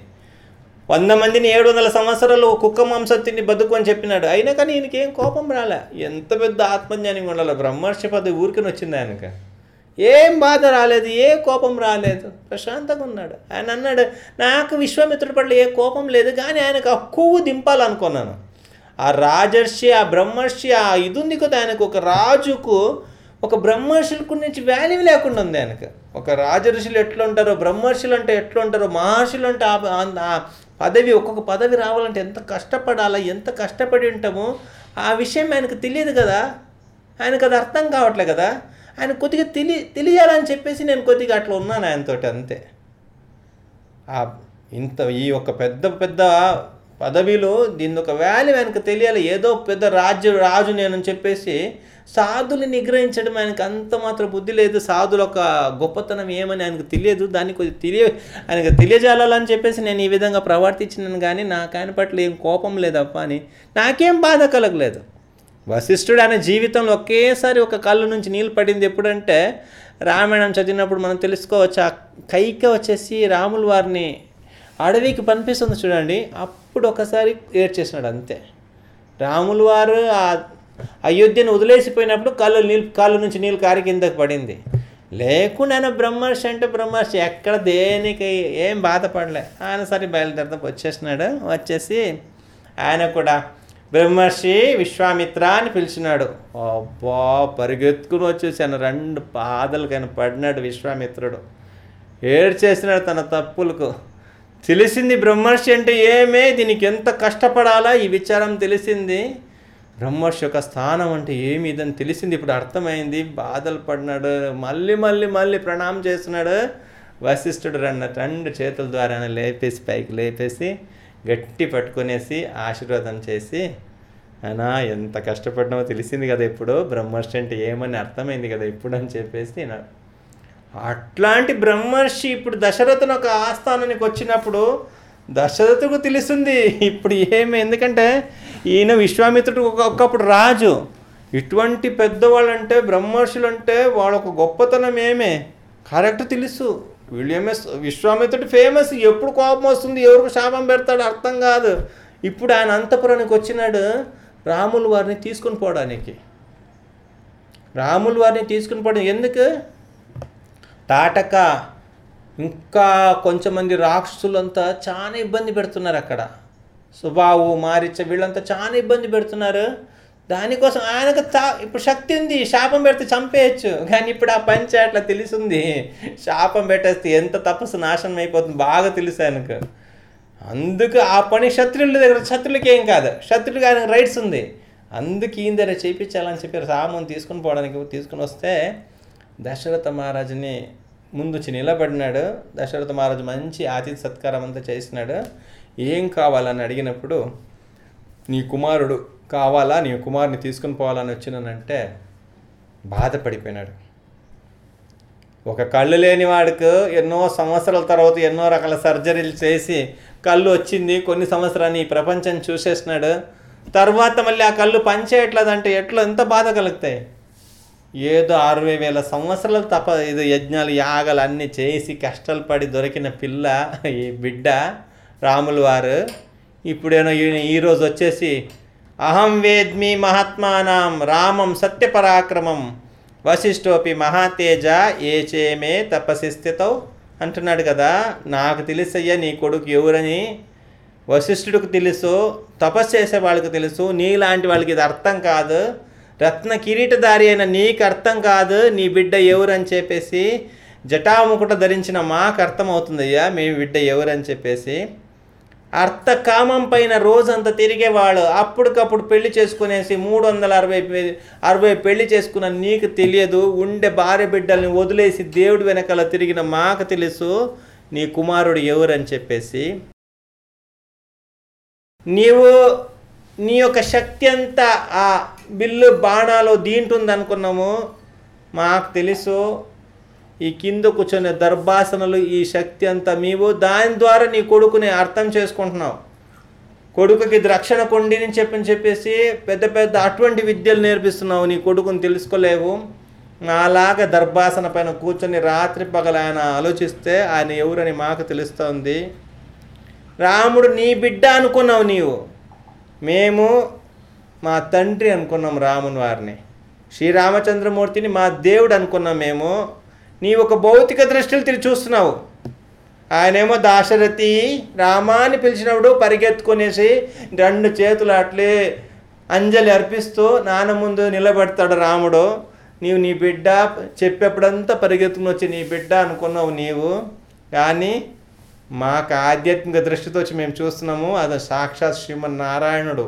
వంద మందిని ఏడు వందల సంవత్సరాలు కుక్క మాంసం తిని బతుకు అని చెప్పినాడు. అయినా కానీ ఈయనకి ఏం కోపం రాలే. ఎంత పెద్ద ఆత్మజ్ఞానం ఉండాలి. బ్రహ్మర్షి పదవి ఊరికని వచ్చింది ఆయనకు. ఏం బాధ రాలేదు ఏ కోపం రాలేదు. ప్రశాంతంగా ఉన్నాడు. ఆయన అన్నాడు నాకు విశ్వామిత్రుడి పట్ల ఏ కోపం లేదు కానీ ఆయనకు ఆ కొవ్వు దింపాలనుకున్నాను. ఆ రాజర్షి ఆ బ్రహ్మర్షి ఆ ఇది ఉంది కదా ఆయనకు ఒక రాజుకు ఒక బ్రహ్మర్షులకు నుంచి వాల్యూ లేకుండా ఉంది ఆయనకు. ఒక రాజర్షులు ఎట్లుంటారో బ్రహ్మర్షులు అంటే ఎట్లుంటారో మహర్షులు అంటే ఆ- ఆ పదవి ఒక్కొక్క పదవి రావాలంటే ఎంత కష్టపడాలా ఎంత కష్టపడి ఉంటామో ఆ విషయం ఆయనకు తెలియదు కదా. ఆయనకు అది అర్థం కావట్లే కదా. ఆయన కొద్దిగా తెలి తెలియాలని చెప్పేసి నేను కొద్దిగా అట్లా ఉన్నాను ఆయనతోటి అంతే. ఆ ఇంత ఈ ఒక పెద్ద పెద్ద పదవిలో దీని ఒక వాల్యూ ఆయనకు తెలియాలి ఏదో పెద్ద రాజు రాజు నేను చెప్పేసి సాధులు నిగ్రహించడం ఆయనకు అంత మాత్రం బుద్ధి లేదు. సాధుల ఒక గొప్పతనం ఏమని ఆయనకు తెలియదు. దాన్ని కొద్దిగా తెలియ ఆయనకు తెలియజేయాలని చెప్పేసి నేను ఈ విధంగా ప్రవర్తించినాను కానీ నాకు ఆయన పట్ల ఏం కోపం లేదప్ప అని నాకేం బాధ కలగలేదు. వశిష్ఠుడు ఆయన జీవితంలో ఒకేసారి ఒక కళ్ళు నుంచి నీళ్ళు పడింది ఎప్పుడంటే రామాయణం చదివినప్పుడు మనం తెలుసుకోవచ్చు ఆ కైక వచ్చేసి రాముల వారిని అడవికి పంపిస్తుంది చూడండి అప్పుడు ఒకసారి ఏడ్చేసినాడు అంతే. రాములు వారు ఆ అయోధ్యను వదిలేసిపోయినప్పుడు కళ్ళు నీళ్ళు కాళ్ళు నుంచి నీళ్ళు కారి కిందకు పడింది. లేకుండా బ్రహ్మర్షి అంటే బ్రహ్మర్షి ఎక్కడ దేనికి ఏం బాధపడలే. ఆయన సరే బయలుదేరదాం వచ్చేసినాడు. వచ్చేసి ఆయన కూడా బ్రహ్మర్షి విశ్వామిత్ర అని పిలిచినాడు. అబ్బా పరిగెత్తుకుని వచ్చేసాను. రెండు పాదలకైనా పడినాడు విశ్వామిత్రుడు. ఏడ్చేసినాడు తన తప్పులకు. తెలిసింది బ్రహ్మర్షి అంటే ఏమే? దీనికి ఎంత కష్టపడాలా? ఈ విచారం తెలిసింది. బ్రహ్మర్షి యొక్క స్థానం అంటే ఏమి? ఇదని తెలిసింది. ఇప్పుడు అర్థమైంది. బాధలు పడినాడు. మళ్ళీ మళ్ళీ మళ్ళీ ప్రణామం చేస్తున్నాడు. వశిష్ఠుడు రన్న రెండు చేతుల ద్వారా లేపేసి పైకి లేపేసి గట్టి పట్టుకునేసి ఆశీర్వాదం చేసి అయినా ఎంత కష్టపడినామో తెలిసింది కదా ఇప్పుడు బ్రహ్మర్షి అంటే ఏమని అర్థమైంది కదా ఇప్పుడు అని చెప్పేసి అట్లాంటి బ్రహ్మర్షి ఇప్పుడు దశరథుని ఒక ఆస్థానానికి వచ్చినప్పుడు దశరథుకు తెలుస్తుంది ఇప్పుడు ఏమి. ఎందుకంటే ఈయన విశ్వామిత్రుడు ఒక ఒకప్పుడు రాజు. ఇటువంటి పెద్దవాళ్ళు అంటే బ్రహ్మర్షులు అంటే వాళ్ళ ఒక గొప్పతనం ఏమే? కరెక్ట్ తెలుసు. వీళ్ళు ఏమే విశ్వామిత్రుడు ఫేమస్ ఎప్పుడు కోపం వస్తుంది? ఎవరికి శాపం పెడతాడు అర్థం కాదు. ఇప్పుడు ఆయన అంతపురానికి వచ్చినాడు. రాములు వారిని తీసుకుని పోవడానికి. రాములు వారిని తీసుకుని పోవడం ఎందుకు? తాటక ఇంకా కొంచెం మంది రాక్షసులంతా చాలా ఇబ్బంది పెడుతున్నారు అక్కడ. సుబావు మారిచ్చ వీళ్ళంతా చాలా ఇబ్బంది పెడుతున్నారు. దానికోసం ఆయనకు తా ఇప్పుడు శక్తి ఉంది శాపం పెడితే చంపేయచ్చు. కానీ ఇప్పుడు ఆ పంచ అట్లా తెలిసింది? శాపం పెట్టేస్తే ఎంత తపస్సు నాశనం అయిపోతుంది బాగా తెలుసు ఆయనకు. అందుకు ఆ పని శత్రువుల దగ్గర శత్రులకి ఏం కాదు. శత్రులకి ఆయనకు రైట్స్ ఉంది. అందుకు ఈయన దగ్గర చేయించాలని చెప్పి రాముని తీసుకుని పోవడానికి తీసుకుని వస్తే దశరథ మహారాజుని ముందు వచ్చి నిలబడినాడు. దశరథ మహారాజు మంచి ఆతిథ్య సత్కారం అంతా చేసినాడు. ఏం కావాలని అడిగినప్పుడు నీ కుమారుడు కావాలా? నీ కుమారుని తీసుకుని పోవాలని వచ్చినానంటే బాధపడిపోయినాడు. ఒక కళ్ళు లేని వాడికి ఎన్నో సంవత్సరాల తర్వాత ఎన్నో రకాల సర్జరీలు చేసి కళ్ళు వచ్చింది కొన్ని సంవత్సరాన్ని ఈ ప్రపంచం చూసేసినాడు. తర్వాత మళ్ళీ ఆ కళ్ళు పనిచేయట్లేదంటే ఎట్లా ఎంత బాధ కలుగుతాయి? ఏదో అరవై వేల సంవత్సరాలు తప ఇది యజ్ఞాలు యాగాలు అన్నీ చేసి కష్టాలు పడి దొరికిన పిల్ల ఈ బిడ్డ రాములు వారు. ఇప్పుడేనో ఈరోజు వచ్చేసి అహం వేద్మి మహాత్మానాం రామం సత్యపరాక్రమం వశిష్ఠోపి మహాతేజ ఏ చేమే తపసి స్థితౌ అంటున్నాడు కదా. నాకు తెలుసయ్యా నీ కొడుకు ఎవరని? వశిష్ఠుడికి తెలుసు తపస్సు చేసే వాళ్ళకి తెలుసు నీలాంటి వాళ్ళకి ఇది అర్థం కాదు. రత్న కిరీటధారి అయిన నీకు అర్థం కాదు నీ బిడ్డ ఎవరని చెప్పేసి జటాముకుట ధరించిన మాకు అర్థమవుతుందయ్యా మీ బిడ్డ ఎవరని చెప్పేసి. అర్థకామం పైన రోజంతా తిరిగేవాడు అప్పటికప్పుడు పెళ్ళి చేసుకునేసి మూడు వందల అరవై అరవై పెళ్ళి చేసుకున్న నీకు తెలియదు ఉండే భార్య బిడ్డల్ని వదిలేసి దేవుడి వెనకాల తిరిగిన మాకు తెలుసు నీ కుమారుడు ఎవరని చెప్పేసి. నీవు నీ యొక్క శక్తి అంతా ఆ బిల్లు బాణాలు దీంటుంది అనుకున్నాము మాకు తెలుసు ఈ కింద కూర్చొని దర్భాసనలు ఈ శక్తి అంతా మీవు దాని ద్వారా నీ కొడుకుని అర్థం చేసుకుంటున్నావు. కొడుకుకి ద్రక్షణ కొండిని చెప్పని చెప్పేసి పెద్ద పెద్ద అటువంటి విద్యలు నేర్పిస్తున్నావు నీ కొడుకుని తెలుసుకోలేవు. అలాగా దర్భాసన పైన కూర్చొని రాత్రి పగల ఆయన ఆలోచిస్తే ఆయన ఎవరని మాకు తెలుస్తోంది. రాముడు నీ బిడ్డ అనుకున్నావు నీవు. మేము మా తండ్రి అనుకున్నాం రాముని వారిని. శ్రీరామచంద్రమూర్తిని మా దేవుడు అనుకున్నాం మేము. నీ ఒక భౌతిక దృష్టిలో తిరిగి చూస్తున్నావు. ఆయనేమో దాశరథి రామా అని పిలిచినప్పుడు పరిగెత్తుకునేసి రెండు చేతులు అట్లే అంజలి అర్పిస్తూ నాన్న ముందు నిలబెడతాడు రాముడు. నీవు నీ బిడ్డ చెప్పేప్పుడంతా పరిగెత్తుకుని వచ్చి నీ బిడ్డ అనుకున్నావు నీవు. కానీ మాకు ఆధ్యాత్మిక దృష్టితో వచ్చి మేము చూస్తున్నాము అది సాక్షాత్ శ్రీమన్నారాయణుడు.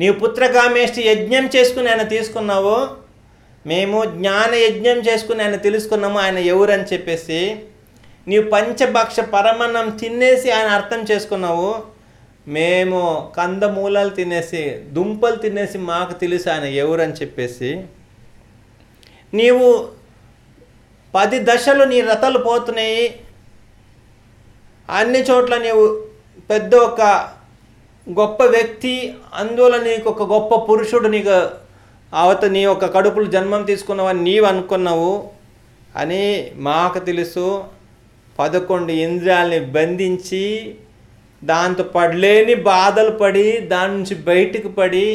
నీవు పుత్రకామేష్టి యజ్ఞం చేసుకుని ఆయన తీసుకున్నావు? మేము జ్ఞాన యజ్ఞం చేసుకుని ఆయన తెలుసుకున్నాము ఆయన ఎవరని చెప్పేసి. నీవు పంచభక్ష పరమన్నం తినేసి ఆయన అర్థం చేసుకున్నావు. మేము కందమూలాలు తినేసి దుంపలు తినేసి మాకు తెలుసు ఆయన ఎవరని చెప్పేసి. నీవు పది దశలు నీ రథాలు పోతున్నాయి. అన్ని చోట్ల నీవు పెద్ద ఒక గొప్ప వ్యక్తి అందువల్ల నీకు ఒక గొప్ప పురుషుడు నీకు అవత నీ యొక్క కడుపులు జన్మం తీసుకున్నావని నీవు అనుకున్నావు అని మాకు తెలుసు. పదకొండు ఇంద్రియాలని బంధించి దాంతో పడలేని బాధలు పడి దాని నుంచి బయటకు పడి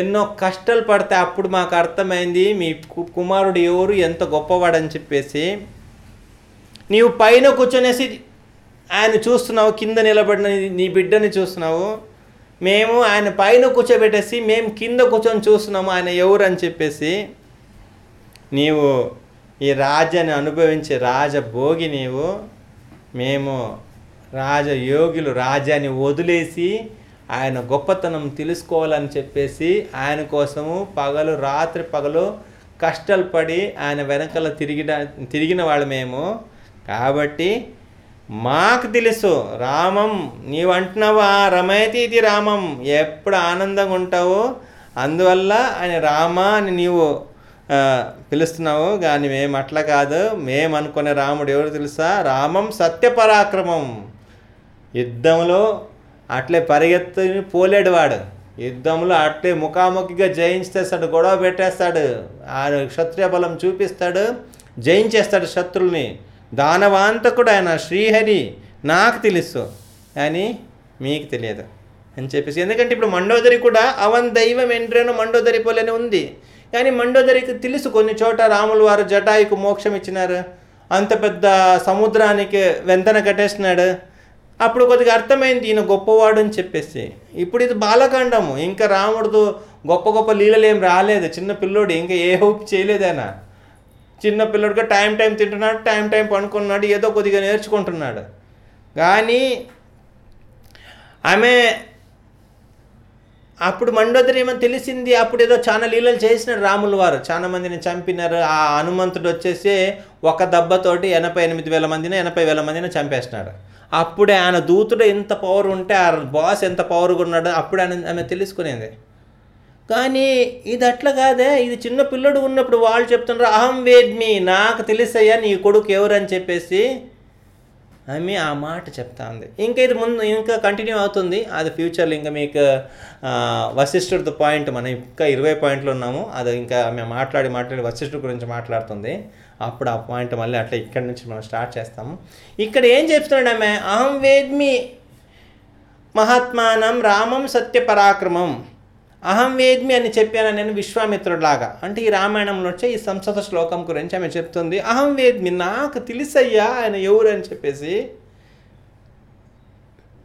ఎన్నో కష్టాలు పడితే అప్పుడు మాకు అర్థమైంది మీ కుమారుడు ఎవరు ఎంత గొప్పవాడని చెప్పేసి. నీవు పైన కూర్చొనేసి ఆయన చూస్తున్నావు కింద నిలబడిన నీ బిడ్డని చూస్తున్నావు. మేము ఆయన పైన కూర్చోబెట్టేసి మేము కింద కూర్చొని చూస్తున్నాము ఆయన ఎవరు అని చెప్పేసి నీవు ఈ రాజ్యాన్ని అనుభవించే రాజభోగి నీవు. మేము రాజయోగులు రాజ్యాన్ని వదిలేసి ఆయన గొప్పతనం తెలుసుకోవాలని చెప్పేసి ఆయన కోసము పగలు రాత్రి పగలు కష్టాలు పడి ఆయన వెనకాల తిరిగిన తిరిగిన వాళ్ళు మేము. కాబట్టి మాకు తెలుసు రామం నీవు అంటున్నావా రమయతి ఇది రామం ఎప్పుడు ఆనందంగా ఉంటావో? అందువల్ల ఆయన రామ అని నీవు పిలుస్తున్నావు. కానీ మేము అట్లా కాదు. మేము అనుకునే రాముడు ఎవరు తెలుసా? రామం సత్యపరాక్రమం. యుద్ధంలో అట్లే పరిగెత్తుని పోలేడు వాడు. యుద్ధంలో అట్లే ముఖాముఖిగా జయించేస్తాడు గొడవ పెట్టేస్తాడు. ఆ క్షత్రియ బలం చూపిస్తాడు జయించేస్తాడు శత్రుల్ని. దానవాంతకుడు ఆయన శ్రీహరి నాకు తెలుసు కానీ మీకు తెలియదు అని చెప్పేసి. ఎందుకంటే ఇప్పుడు మండోదరి కూడా అవన్ దైవం ఎంట్రేనో మండోదరి పోలేని ఉంది. కానీ మండోదరికి తెలుసు కొన్ని చోట రాములు వారు జటాయుకు మోక్షం ఇచ్చినారు. అంత పెద్ద సముద్రానికి వెంతన కట్టేసినాడు. అప్పుడు కొద్దిగా అర్థమైంది ఈయన గొప్పవాడు అని చెప్పేసి. ఇప్పుడు ఇది బాలకాండము. ఇంకా రాముడు గొప్ప గొప్ప లీలలు ఏం రాలేదు. చిన్న పిల్లోడు ఇంకా ఏ హోప్ చేయలేదైనా చిన్న పిల్లోడుగా టైం టైం తింటున్నాడు టైం టైం పనుకున్నాడు ఏదో కొద్దిగా నేర్చుకుంటున్నాడు. కానీ ఆమె అప్పుడు మండోదరి ఏమో తెలిసింది అప్పుడు ఏదో చాలా లీలలు చేసినాడు రాములు వారు. చాలా మందిని చంపినారు. ఆ హనుమంతుడు వచ్చేసి ఒక దెబ్బతోటి ఎనభై ఎనిమిది వేల మందిని ఎనభై వేల మందిని చంపేసినాడు. అప్పుడే ఆయన దూతుడు ఎంత పవర్ ఉంటే ఆ బాస్ ఎంత పవర్గా ఉన్నాడో అప్పుడు ఆయన ఆమె తెలుసుకునేది. కానీ ఇది అట్లా కాదే ఇది చిన్న పిల్లడు ఉన్నప్పుడు వాళ్ళు చెప్తున్నారు అహం వేద్మి నాకు తెలుసయ్యా నీ కొడుకు ఎవరని చెప్పేసి. ఆమె ఆ మాట చెప్తా ఉంది ఇంకా ఇది ముందు ఇంకా కంటిన్యూ అవుతుంది. అది ఫ్యూచర్లో ఇంకా మీకు ఆ, వశిష్ఠుడితో పాయింట్ మనం ఇంకా ఇరవై పాయింట్లు ఉన్నాము. అది ఇంకా మేము మాట్లాడి మాట్లాడి వశిష్ఠుడి గురించి మాట్లాడుతుంది. అప్పుడు ఆ పాయింట్ మళ్ళీ అట్లా ఇక్కడి నుంచి మనం స్టార్ట్ చేస్తాము. ఇక్కడ ఏం చెప్తున్నాడు ఆమె? అహం వేద్మి మహాత్మానం రామం సత్యపరాక్రమం. అహం వేద్మి అని చెప్పాను నేను విశ్వామిత్రుడిలాగా. అంటే ఈ రామాయణంలో వచ్చే ఈ సంస్కృత శ్లోకం గురించి ఆమె చెప్తుంది అహం వేద్మి నాకు తెలుసయ్యా ఆయన ఎవరు? అని చెప్పేసి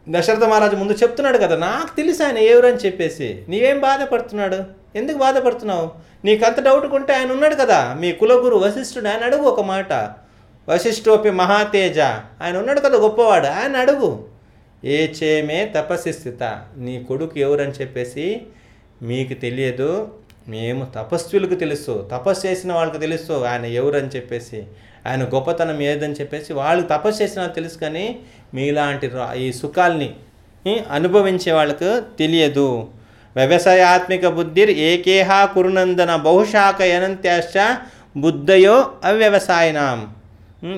దశరథ మహారాజు ముందు చెప్తున్నాడు కదా నాకు తెలుసు ఆయన ఎవరు? అని చెప్పేసి. నీవేం బాధపడుతున్నాడు? ఎందుకు బాధపడుతున్నావు? నీకు అంత డౌట్ ఉంటే ఆయన ఉన్నాడు కదా. మీ కులగురు వశిష్ఠుడు ఆయన అడుగు ఒక మాట. వశిష్ఠోపి మహాతేజ ఆయన ఉన్నాడు కదా గొప్పవాడు ఆయన అడుగు. ఏ చేమే తపస్సి స్థిత నీ కొడుకు ఎవరని చెప్పేసి మీకు తెలియదు మేము తపస్సులకు తెలుసు. తపస్సు చేసిన వాళ్ళకి తెలుసు ఆయన ఎవరని చెప్పేసి. ఆయన గొప్పతనం ఏదని చెప్పేసి వాళ్ళు తపస్సు చేసిన తెలుసు కానీ మీలాంటి ఈ సుఖాల్ని అనుభవించే వాళ్ళకు తెలియదు. వ్యవసాయాత్మిక బుద్ధిర్ ఏకేహా కురునందన బహుశాఖ యనంత్యాశ్చ బుద్ధయో అవ్యవసాయనాం.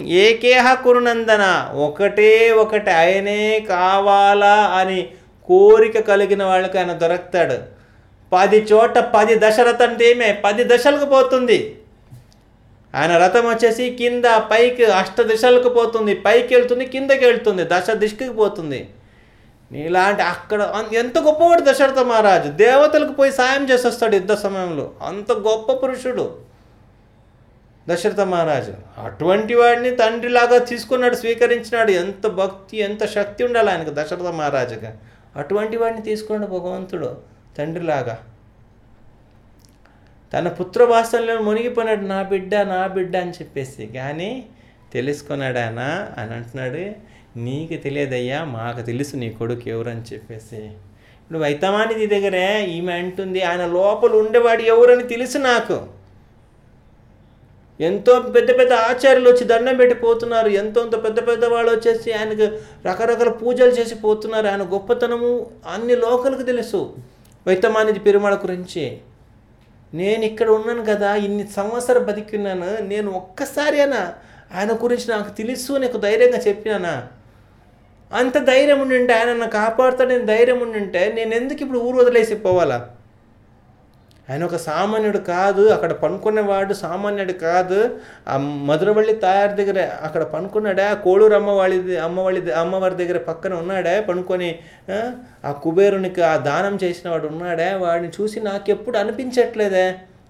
ఏకేహ కురునందన ఒకటే ఒకటి ఆయనే కావాలా అని కోరిక కలిగిన వాళ్ళకి ఆయన దొరుకుతాడు. పది చోట పది దశరథ అంటే ఏమే పది దశలకు పోతుంది. ఆయన రథం వచ్చేసి కింద పైకి అష్ట దిశలకు పోతుంది. పైకి వెళ్తుంది కిందకి వెళ్తుంది దశ దిష్టికి పోతుంది. నీలాంటి అక్కడ ఎంత గొప్పవాడు దశరథ మహారాజు. దేవతలకు పోయి సాయం చేసేస్తాడు యుద్ధ సమయంలో. అంత గొప్ప పురుషుడు దశరథ మహారాజు. అటువంటి వాడిని తండ్రిలాగా తీసుకున్నాడు స్వీకరించినాడు. ఎంత భక్తి ఎంత శక్తి ఉండాలి ఆయనకు దశరథ మహారాజుగా అటువంటి వాడిని తీసుకున్నాడు భగవంతుడు. తండ్రిలాగా. తన పుత్రవాసంలో మునిగిపోయినాడు నా బిడ్డ నా బిడ్డ అని చెప్పేసి. కానీ తెలుసుకున్నాడానా అని అంటున్నాడు నీకు తెలియదయ్యా మాకు తెలుసు నీ కొడుకు ఎవరు అని చెప్పేసి. ఇప్పుడు వైతమానిది దగ్గరే ఈమె అంటుంది ఆయన లోపల ఉండేవాడు ఎవరని తెలుసు నాకు. ఎంతో పెద్ద పెద్ద ఆచార్యులు వచ్చి దండం పెట్టి పోతున్నారు ఎంతో పెద్ద పెద్ద వాళ్ళు వచ్చేసి ఆయనకు రకరకాల పూజలు చేసి పోతున్నారు ఆయన గొప్పతనము అన్ని లోకలకు తెలుసు. వైతమానిది పెరుమాళ గురించి. నేను ఇక్కడ ఉన్నాను కదా ఇన్ని సంవత్సరం బతికున్నాను నేను ఒక్కసారి అయినా ఆయన గురించి నాకు తెలుసు నీకు ధైర్యంగా చెప్పినానా? అంత ధైర్యం ఉండింటే ఆయన నన్ను కాపాడుతాడని ధైర్యం ఉండింటే నేను ఎందుకు ఇప్పుడు ఊరు వదిలేసి పోవాలా? ఆయన ఒక సామాన్యుడు కాదు అక్కడ పనుకునేవాడు సామాన్యుడు కాదు. ఆ మధురవల్లి తయారు దగ్గర అక్కడ పనుకున్నాడా? కోడూరు అమ్మవాళ్ళది అమ్మవాళ్ళది అమ్మవారి దగ్గర పక్కన ఉన్నాడా? పనుకొని ఆ, కుబేరునికి ఆ దానం చేసిన వాడు ఉన్నాడా? వాడిని చూసి నాకెప్పుడు అనిపించట్లేదే.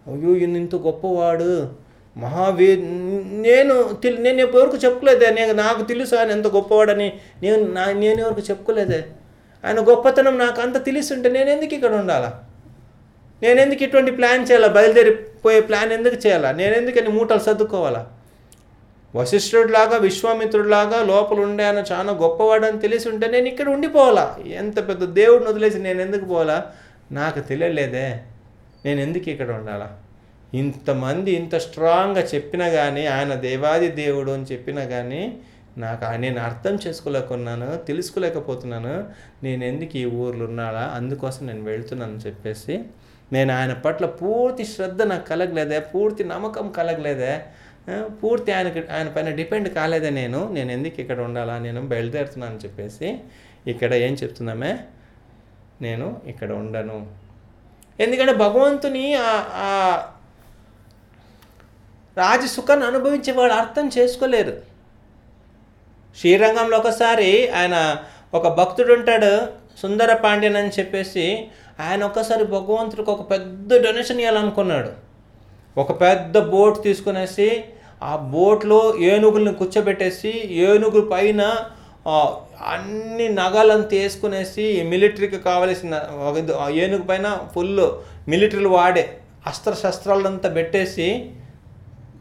అయ్యో ఈయన ఇంత గొప్పవాడు. మహావీ నేను తెలి నేను ఎవరికి చెప్పుకోలేదే? నేను నాకు తెలుసు ఆయన ఎంత గొప్పవాడని. నేను నా నేను ఎవరికి చెప్పుకోలేదే? ఆయన గొప్పతనం నాకు అంత తెలిసి నేను ఎందుకు ఇక్కడ ఉండాలా? నేను ఎందుకు ఇటువంటి ప్లాన్ చేయాలా? బయలుదేరిపోయే ప్లాన్ ఎందుకు చేయాలా? నేను ఎందుకని మూటలు సర్దుకోవాలా? వశిష్ఠుడిలాగా విశ్వామిత్రుడిలాగా లోపల ఉండే ఆయన చాలా గొప్పవాడని తెలిసి ఉంటే నేను ఇక్కడ ఉండిపోవాలా? ఎంత పెద్ద దేవుడిని వదిలేసి నేను ఎందుకు పోవాలా? నాకు తెలియలేదే. నేను ఎందుకు ఇక్కడ ఉండాలా? ఇంతమంది ఇంత స్ట్రాంగ్గా చెప్పినా కానీ ఆయన దేవాది దేవుడు అని చెప్పినా కానీ నాకు ఆ- నేను అర్థం చేసుకోలేకున్నాను తెలుసుకోలేకపోతున్నాను. నేను ఎందుకు ఈ ఊర్లో ఉన్నాడా అందుకోసం నేను వెళ్తున్నాను చెప్పేసి నేను ఆయన పట్ల పూర్తి శ్రద్ధ నాకు కలగలేదే పూర్తి నమ్మకం కలగలేదే పూర్తి ఆయనకి ఆయన పైన డిపెండ్ కాలేదే నేను. నేను ఎందుకు ఇక్కడ ఉండాలా? నేను బయలుదేరుతున్నాను అని చెప్పేసి ఇక్కడ ఏం చెప్తున్నామే? నేను ఇక్కడ ఉండను. ఎందుకంటే భగవంతుని ఆ- ఆ అనుభవించే అనుభవించేవాడు అర్థం చేసుకోలేరు. శ్రీరంగంలో ఒకసారి ఆయన ఒక భక్తుడు ఉంటాడు సుందర పాండ్యన్ అని చెప్పేసి ఆయన ఒక్కసారి భగవంతుడికి ఒక పెద్ద డొనేషన్ ఇవ్వాలనుకున్నాడు ఒక పెద్ద బోట్ తీసుకునేసి ఆ బోట్లో ఏనుగుల్ని కూర్చోబెట్టేసి ఏనుగు పైన అన్ని నగలంతా వేసుకునేసి మిలిటరీకి కావలసిన ఒక ఏనుగు పైన ఫుల్ మిలిటరీలు వాడే అస్త్రశస్త్రాలంతా పెట్టేసి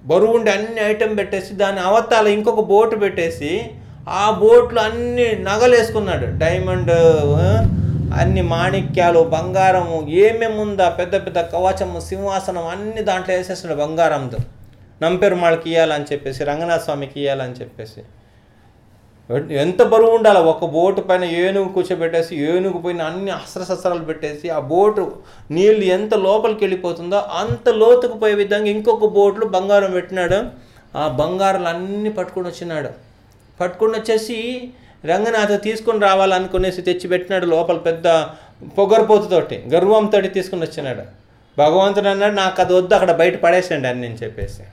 బరువు ఉండే అన్ని ఐటెం పెట్టేసి దాని అవతాల ఇంకొక బోటు పెట్టేసి ఆ బోట్లో అన్ని నగలు వేసుకున్నాడు డైమండ్ అన్ని మాణిక్యాలు బంగారము ఏమేమి ఉందా పెద్ద పెద్ద కవచము సింహాసనం అన్ని దాంట్లో వేసేస్తున్నాడు బంగారంతో. నంపెరుమాళ్ళకి ఇవ్వాలని చెప్పేసి రంగనాథ స్వామికి ఇవ్వాలని చెప్పేసి. ఎంత బరువు ఉండాలి? ఒక బోటు పైన ఏనుగు కూర్చోబెట్టేసి ఏనుగు పైన అన్ని అస్త్రశస్త్రాలు పెట్టేసి ఆ బోటు నీళ్ళు ఎంత లోపలికి వెళ్ళిపోతుందో అంత లోతుకు పోయే విధంగా ఇంకొక బోట్లు బంగారం పెట్టినాడు. ఆ బంగారాలు అన్నీ పట్టుకొని వచ్చినాడు. పట్టుకొని వచ్చేసి రంగనాథ్ తీసుకొని రావాలనుకునేసి తెచ్చిపెట్టినాడు లోపల పెద్ద పొగరపోతుతోటి గర్వంతో తీసుకుని వచ్చినాడు. భగవంతుడు అన్నాడు నాకు అది వద్దు అక్కడ బయట పడేసండి అని నేను చెప్పేసి.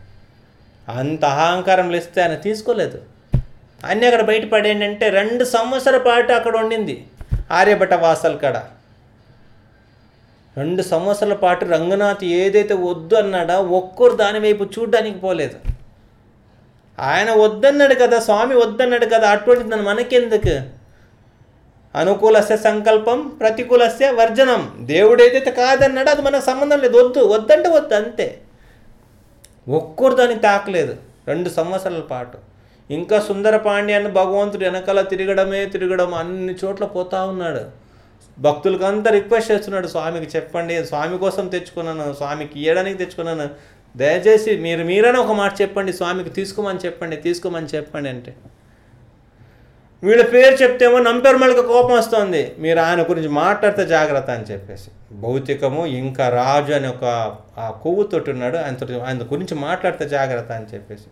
అంత అహంకారం ఇస్తే ఆయన తీసుకోలేదు. అన్నీ అక్కడ బయట పడేయండి అంటే రెండు సంవత్సరాల పాటు అక్కడ ఉండింది. ఆర్యభట వాసల్ కాడ. రెండు సంవత్సరాల పాటు రంగనాథ్ ఏదైతే వద్దు అన్నాడో ఒక్కరు దాని వైపు చూడడానికి పోలేదు. ఆయన వద్దన్నాడు కదా స్వామి వద్దన్నాడు కదా అటువంటిది మనకెందుకు? అనుకూలస్య సంకల్పం ప్రతికూలస్య వర్జనం. దేవుడు ఏదైతే కాదన్నాడో అది మనకు సంబంధం లేదు. వద్దు వద్దంటే వద్దు అంతే. ఒక్కరు దాన్ని తాకలేదు. రెండు సంవత్సరాల పాటు. ఇంకా సుందర పాండ్యాన్ని భగవంతుడు వెనకాల తిరగడమే తిరగడం అన్ని చోట్ల పోతా ఉన్నాడు. భక్తులకంతా రిక్వెస్ట్ చేస్తున్నాడు స్వామికి చెప్పండి స్వామి కోసం తెచ్చుకున్నాను స్వామికి ఇవ్వడానికి తెచ్చుకున్నాను దయచేసి మీరు మీరైనా ఒక మాట చెప్పండి స్వామికి తీసుకోమని చెప్పండి తీసుకోమని చెప్పండి అంటే. వీళ్ళ పేరు చెప్తేమో మళ్ళీ కోపం వస్తుంది. మీరు ఆయన గురించి మాట్లాడితే జాగ్రత్త అని చెప్పేసి. భౌతికము ఇంకా రాజు అని ఒక ఆ కొవ్వుతోటి ఉన్నాడు. ఆయన ఆయన గురించి మాట్లాడితే జాగ్రత్త అని చెప్పేసి.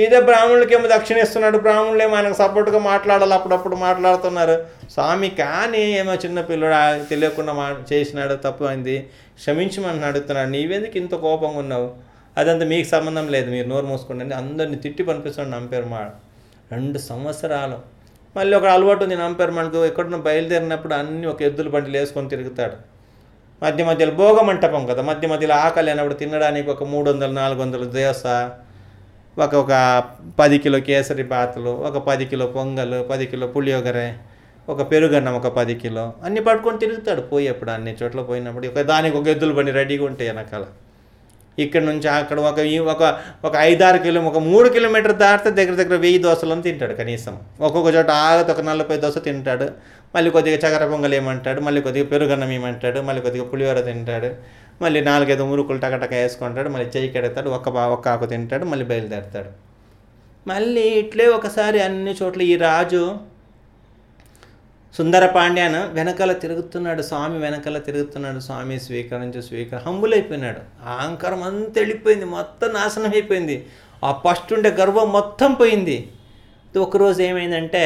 ఇదే బ్రాహ్మణులకేమో దక్షిణ ఇస్తున్నాడు బ్రాహ్మణులు ఏమో ఆయనకు సపోర్ట్గా మాట్లాడాలి. అప్పుడప్పుడు మాట్లాడుతున్నారు. స్వామి కానీ ఏమో చిన్న పిల్లడు ఆ తెలియకుండా మా చేసినాడు తప్పు అయింది. క్షమించమని అడుగుతున్నాడు. నీవెందుకు ఇంత కోపంగా ఉన్నావు? అదంతా మీకు సంబంధం లేదు మీరు నోరు మూసుకోండి అందరిని తిట్టి పంపిస్తున్నాడు నంపేరు మా రెండు సంవత్సరాలు. మళ్ళీ ఒక అలవాటు ఉంది నంపేరు మనకు ఎక్కడున్న బయలుదేరినప్పుడు అన్ని ఒక ఎద్దుల బండిలు వేసుకొని తిరుగుతాడు. మధ్య మధ్యలో భోగ మంటపం కదా మధ్య మధ్యలో ఆకలి అయినప్పుడు తినడానికి ఒక మూడు వందలు నాలుగు వందలు దోశ ఒక ఒక పది కిలో కేసరి బాతులు ఒక పది కిలో పొంగలు పది కిలో పులియోగరే ఒక పెరుగన్నం ఒక పది కిలో అన్ని పట్టుకొని తిరుగుతాడు పోయేప్పుడు అన్ని చోట్ల పోయినప్పుడు. ఒక దానికి ఒక ఎద్దుల బండి రెడీగా ఉంటాయి వెనకాల. ఇక్కడ నుంచి అక్కడ ఒక ఒక ఒక ఐదారు కిలో ఒక మూడు కిలోమీటర్ దాటితే దగ్గర దగ్గర వెయ్యి దోశలను తింటాడు కనీసం. ఒక్కొక్క చోట ఆగత ఒక నలభై దోశ తింటాడు. మళ్ళీ కొద్దిగా చక్కెర పొంగల్ ఏమంటాడు మళ్ళీ కొద్దిగా పెరుగన్నం ఏమంటాడు మళ్ళీ కొద్దిగా పులిహోర తింటాడు మళ్ళీ నాలుగైదు మురుకులు టకటక వేసుకుంటాడు మళ్ళీ చెయ్యి కడతాడు ఒక్క బా- ఒక్క ఆకు తింటాడు మళ్ళీ బయలుదేరుతాడు. మళ్ళీ ఇట్లే ఒకసారి అన్ని చోట్ల ఈ రాజు సుందర పాండ్యాను వెనకాల తిరుగుతున్నాడు స్వామి వెనకాల తిరుగుతున్నాడు స్వామి స్వీకరించి స్వీకర హంబులైపోయినాడు. అహంకారం అంతా వెళ్ళిపోయింది మొత్తం నాశనం అయిపోయింది. ఆ ఫస్ట్ ఉండే గర్వం మొత్తం పోయింది. ఒకరోజు ఏమైందంటే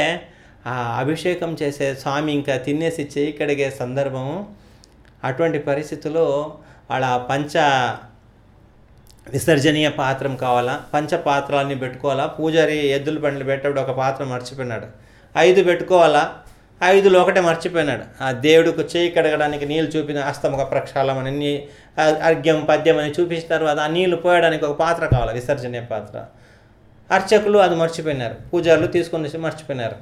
ఆ అభిషేకం చేసే స్వామి ఇంకా తినేసి చేయి కడిగే సందర్భము అటువంటి పరిస్థితుల్లో వాళ్ళ పంచ విసర్జనీయ పాత్రం కావాలా పంచ పాత్రలన్నీ పెట్టుకోవాలా పూజారి ఎద్దుల బండ్లు పెట్టేప్పుడు ఒక పాత్ర మర్చిపోయినాడు. ఐదు పెట్టుకోవాలా ఐదులో ఒకటే మర్చిపోయినాడు. ఆ దేవుడికి చేయి కడగడానికి నీళ్ళు చూపిన అస్తముఖ ప్రక్షాళం అని అర్ఘ్యం పద్యం అని చూపించిన తర్వాత ఆ నీళ్ళు పోయడానికి ఒక పాత్ర కావాలి విసర్జనీయ పాత్ర. అర్చకులు అది మర్చిపోయినారు. పూజారులు తీసుకొని మర్చిపోయినారు.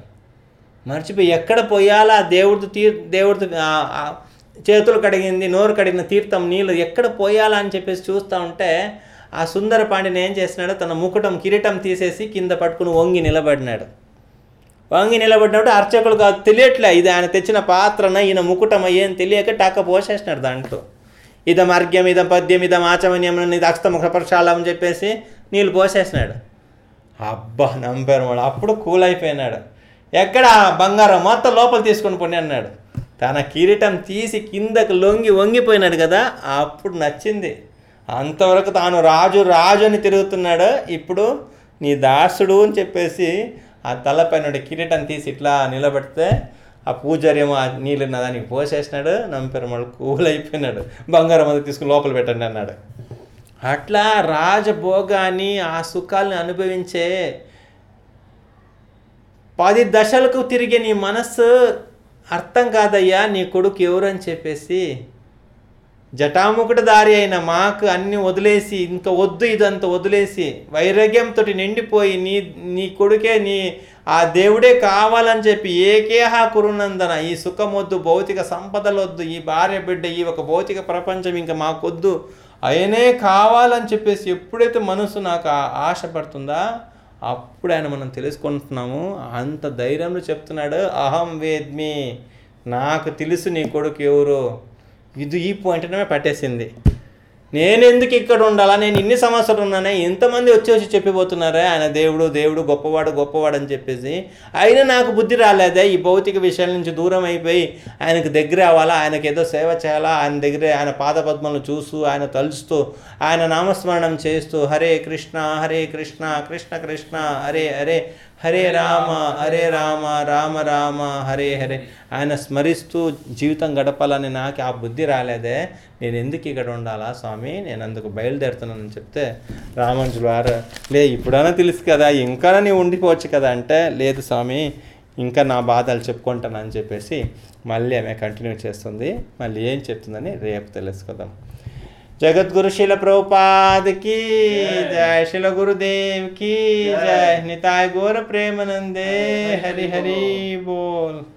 మర్చిపోయి ఎక్కడ పోయాలా? దేవుడితో తీర్ దేవుడితో చేతులు కడిగింది నోరు కడిగిన తీర్థం నీళ్ళు ఎక్కడ పోయాలా అని చెప్పేసి చూస్తూ ఉంటే ఆ సుందర పాండిని ఏం చేసినాడు తన ముకుటం కిరీటం తీసేసి కింద పట్టుకుని వంగి నిలబడినాడు. వంగి నిలబడినప్పుడు అర్చకులు కాదు తెలియట్లే. ఇది ఆయన తెచ్చిన పాత్రన ఈయన ముకుటం ఏం తెలియక టాక పోసేసినాడు దాంట్లో. ఇదం అర్ఘ్యం ఇదం పద్యం ఇదం ఆచమన్యం ఇది అస్తముఖ ప్రక్షాళం అని చెప్పేసి నీళ్ళు పోసేసినాడు. అబ్బా నంపారు వాడు అప్పుడు కూల్ అయిపోయినాడు. ఎక్కడ బంగారం? మొత్తం లోపల తీసుకొని పోని అన్నాడు. తన కిరీటం తీసి కిందకు లొంగి వంగిపోయినాడు కదా అప్పుడు నచ్చింది. అంతవరకు తాను రాజు రాజు అని తిరుగుతున్నాడు. ఇప్పుడు నీ దాసుడు అని చెప్పేసి ఆ తలపైన నుండి కిరీటం తీసి ఇట్లా నిలబెడితే ఆ పూజారి ఏమో ఆ నీళ్ళు దానికి పోసేసినాడు నంపెరమడు కూలైపోయినాడు. బంగారం అది తీసుకుని లోపల పెట్టండి అన్నాడు. అట్లా రాజభోగాన్ని ఆ సుఖాలను అనుభవించే పది దశలకు తిరిగే నీ మనస్సు అర్థం కాదయ్యా నీ కొడుకు ఎవరు అని చెప్పేసి జటాముకుట దారి అయిన మాకు అన్ని వదిలేసి ఇంకా వద్దు ఇదంతా వదిలేసి వైరాగ్యంతో నిండిపోయి నీ నీ కొడుకే నీ ఆ దేవుడే కావాలని చెప్పి ఏకేహా కురునందన ఈ సుఖమొద్దు భౌతిక సంపదలొద్దు ఈ భార్య బిడ్డ ఈ ఒక భౌతిక ప్రపంచం ఇంకా మాకొద్దు. ఆయనే కావాలని చెప్పేసి ఎప్పుడైతే మనసు నాకు ఆశ పడుతుందా అప్పుడు ఆయన మనం తెలుసుకుంటున్నాము. అంత ధైర్యంలో చెప్తున్నాడు అహం వేద్మి నాకు తెలుసు నీ కొడుకు ఎవరు. ఇది ఈ పాయింట్నే పట్టేసింది. నేను ఎందుకు ఇక్కడ ఉండాలా? నేను ఇన్ని సమస్యలు ఉన్నానే ఎంతమంది వచ్చి వచ్చి చెప్పిపోతున్నారే? ఆయన దేవుడు దేవుడు గొప్పవాడు గొప్పవాడు అని చెప్పేసి. అయినా నాకు బుద్ధి రాలేదే ఈ భౌతిక విషయాల నుంచి దూరం అయిపోయి ఆయనకు దగ్గర అవ్వాలా? ఆయనకు ఏదో సేవ చేయాలా? ఆయన దగ్గరే ఆయన పాదపద్మలను చూస్తూ ఆయన తలుస్తూ ఆయన నామస్మరణం చేస్తూ హరే కృష్ణ హరే కృష్ణ కృష్ణ కృష్ణ హరే హరే హరే రామ హరే రామ రామ రామ హరే హరే. ఆయన స్మరిస్తూ జీవితం గడపాలని నాకు ఆ బుద్ధి రాలేదే. నేను ఎందుకు ఇక్కడ ఉండాలా స్వామి? నేను అందుకు బయలుదేరుతున్నానని చెప్తే రామంజులు వారు లే ఇప్పుడైనా తెలుసు కదా ఇంకా నీవు ఉండిపోవచ్చు కదా అంటే లేదు స్వామి ఇంకా నా బాధలు చెప్పుకుంటానని చెప్పేసి మళ్ళీ ఆమె కంటిన్యూ చేస్తుంది. మళ్ళీ ఏం చెప్తుందని రేపు తెలుసుకుందాం. जगतगुरु शिल प्रभुपाद की जय। शिल गुरुदेव की जय। निताय गौर प्रेमानंदे। हरि हरि बोल।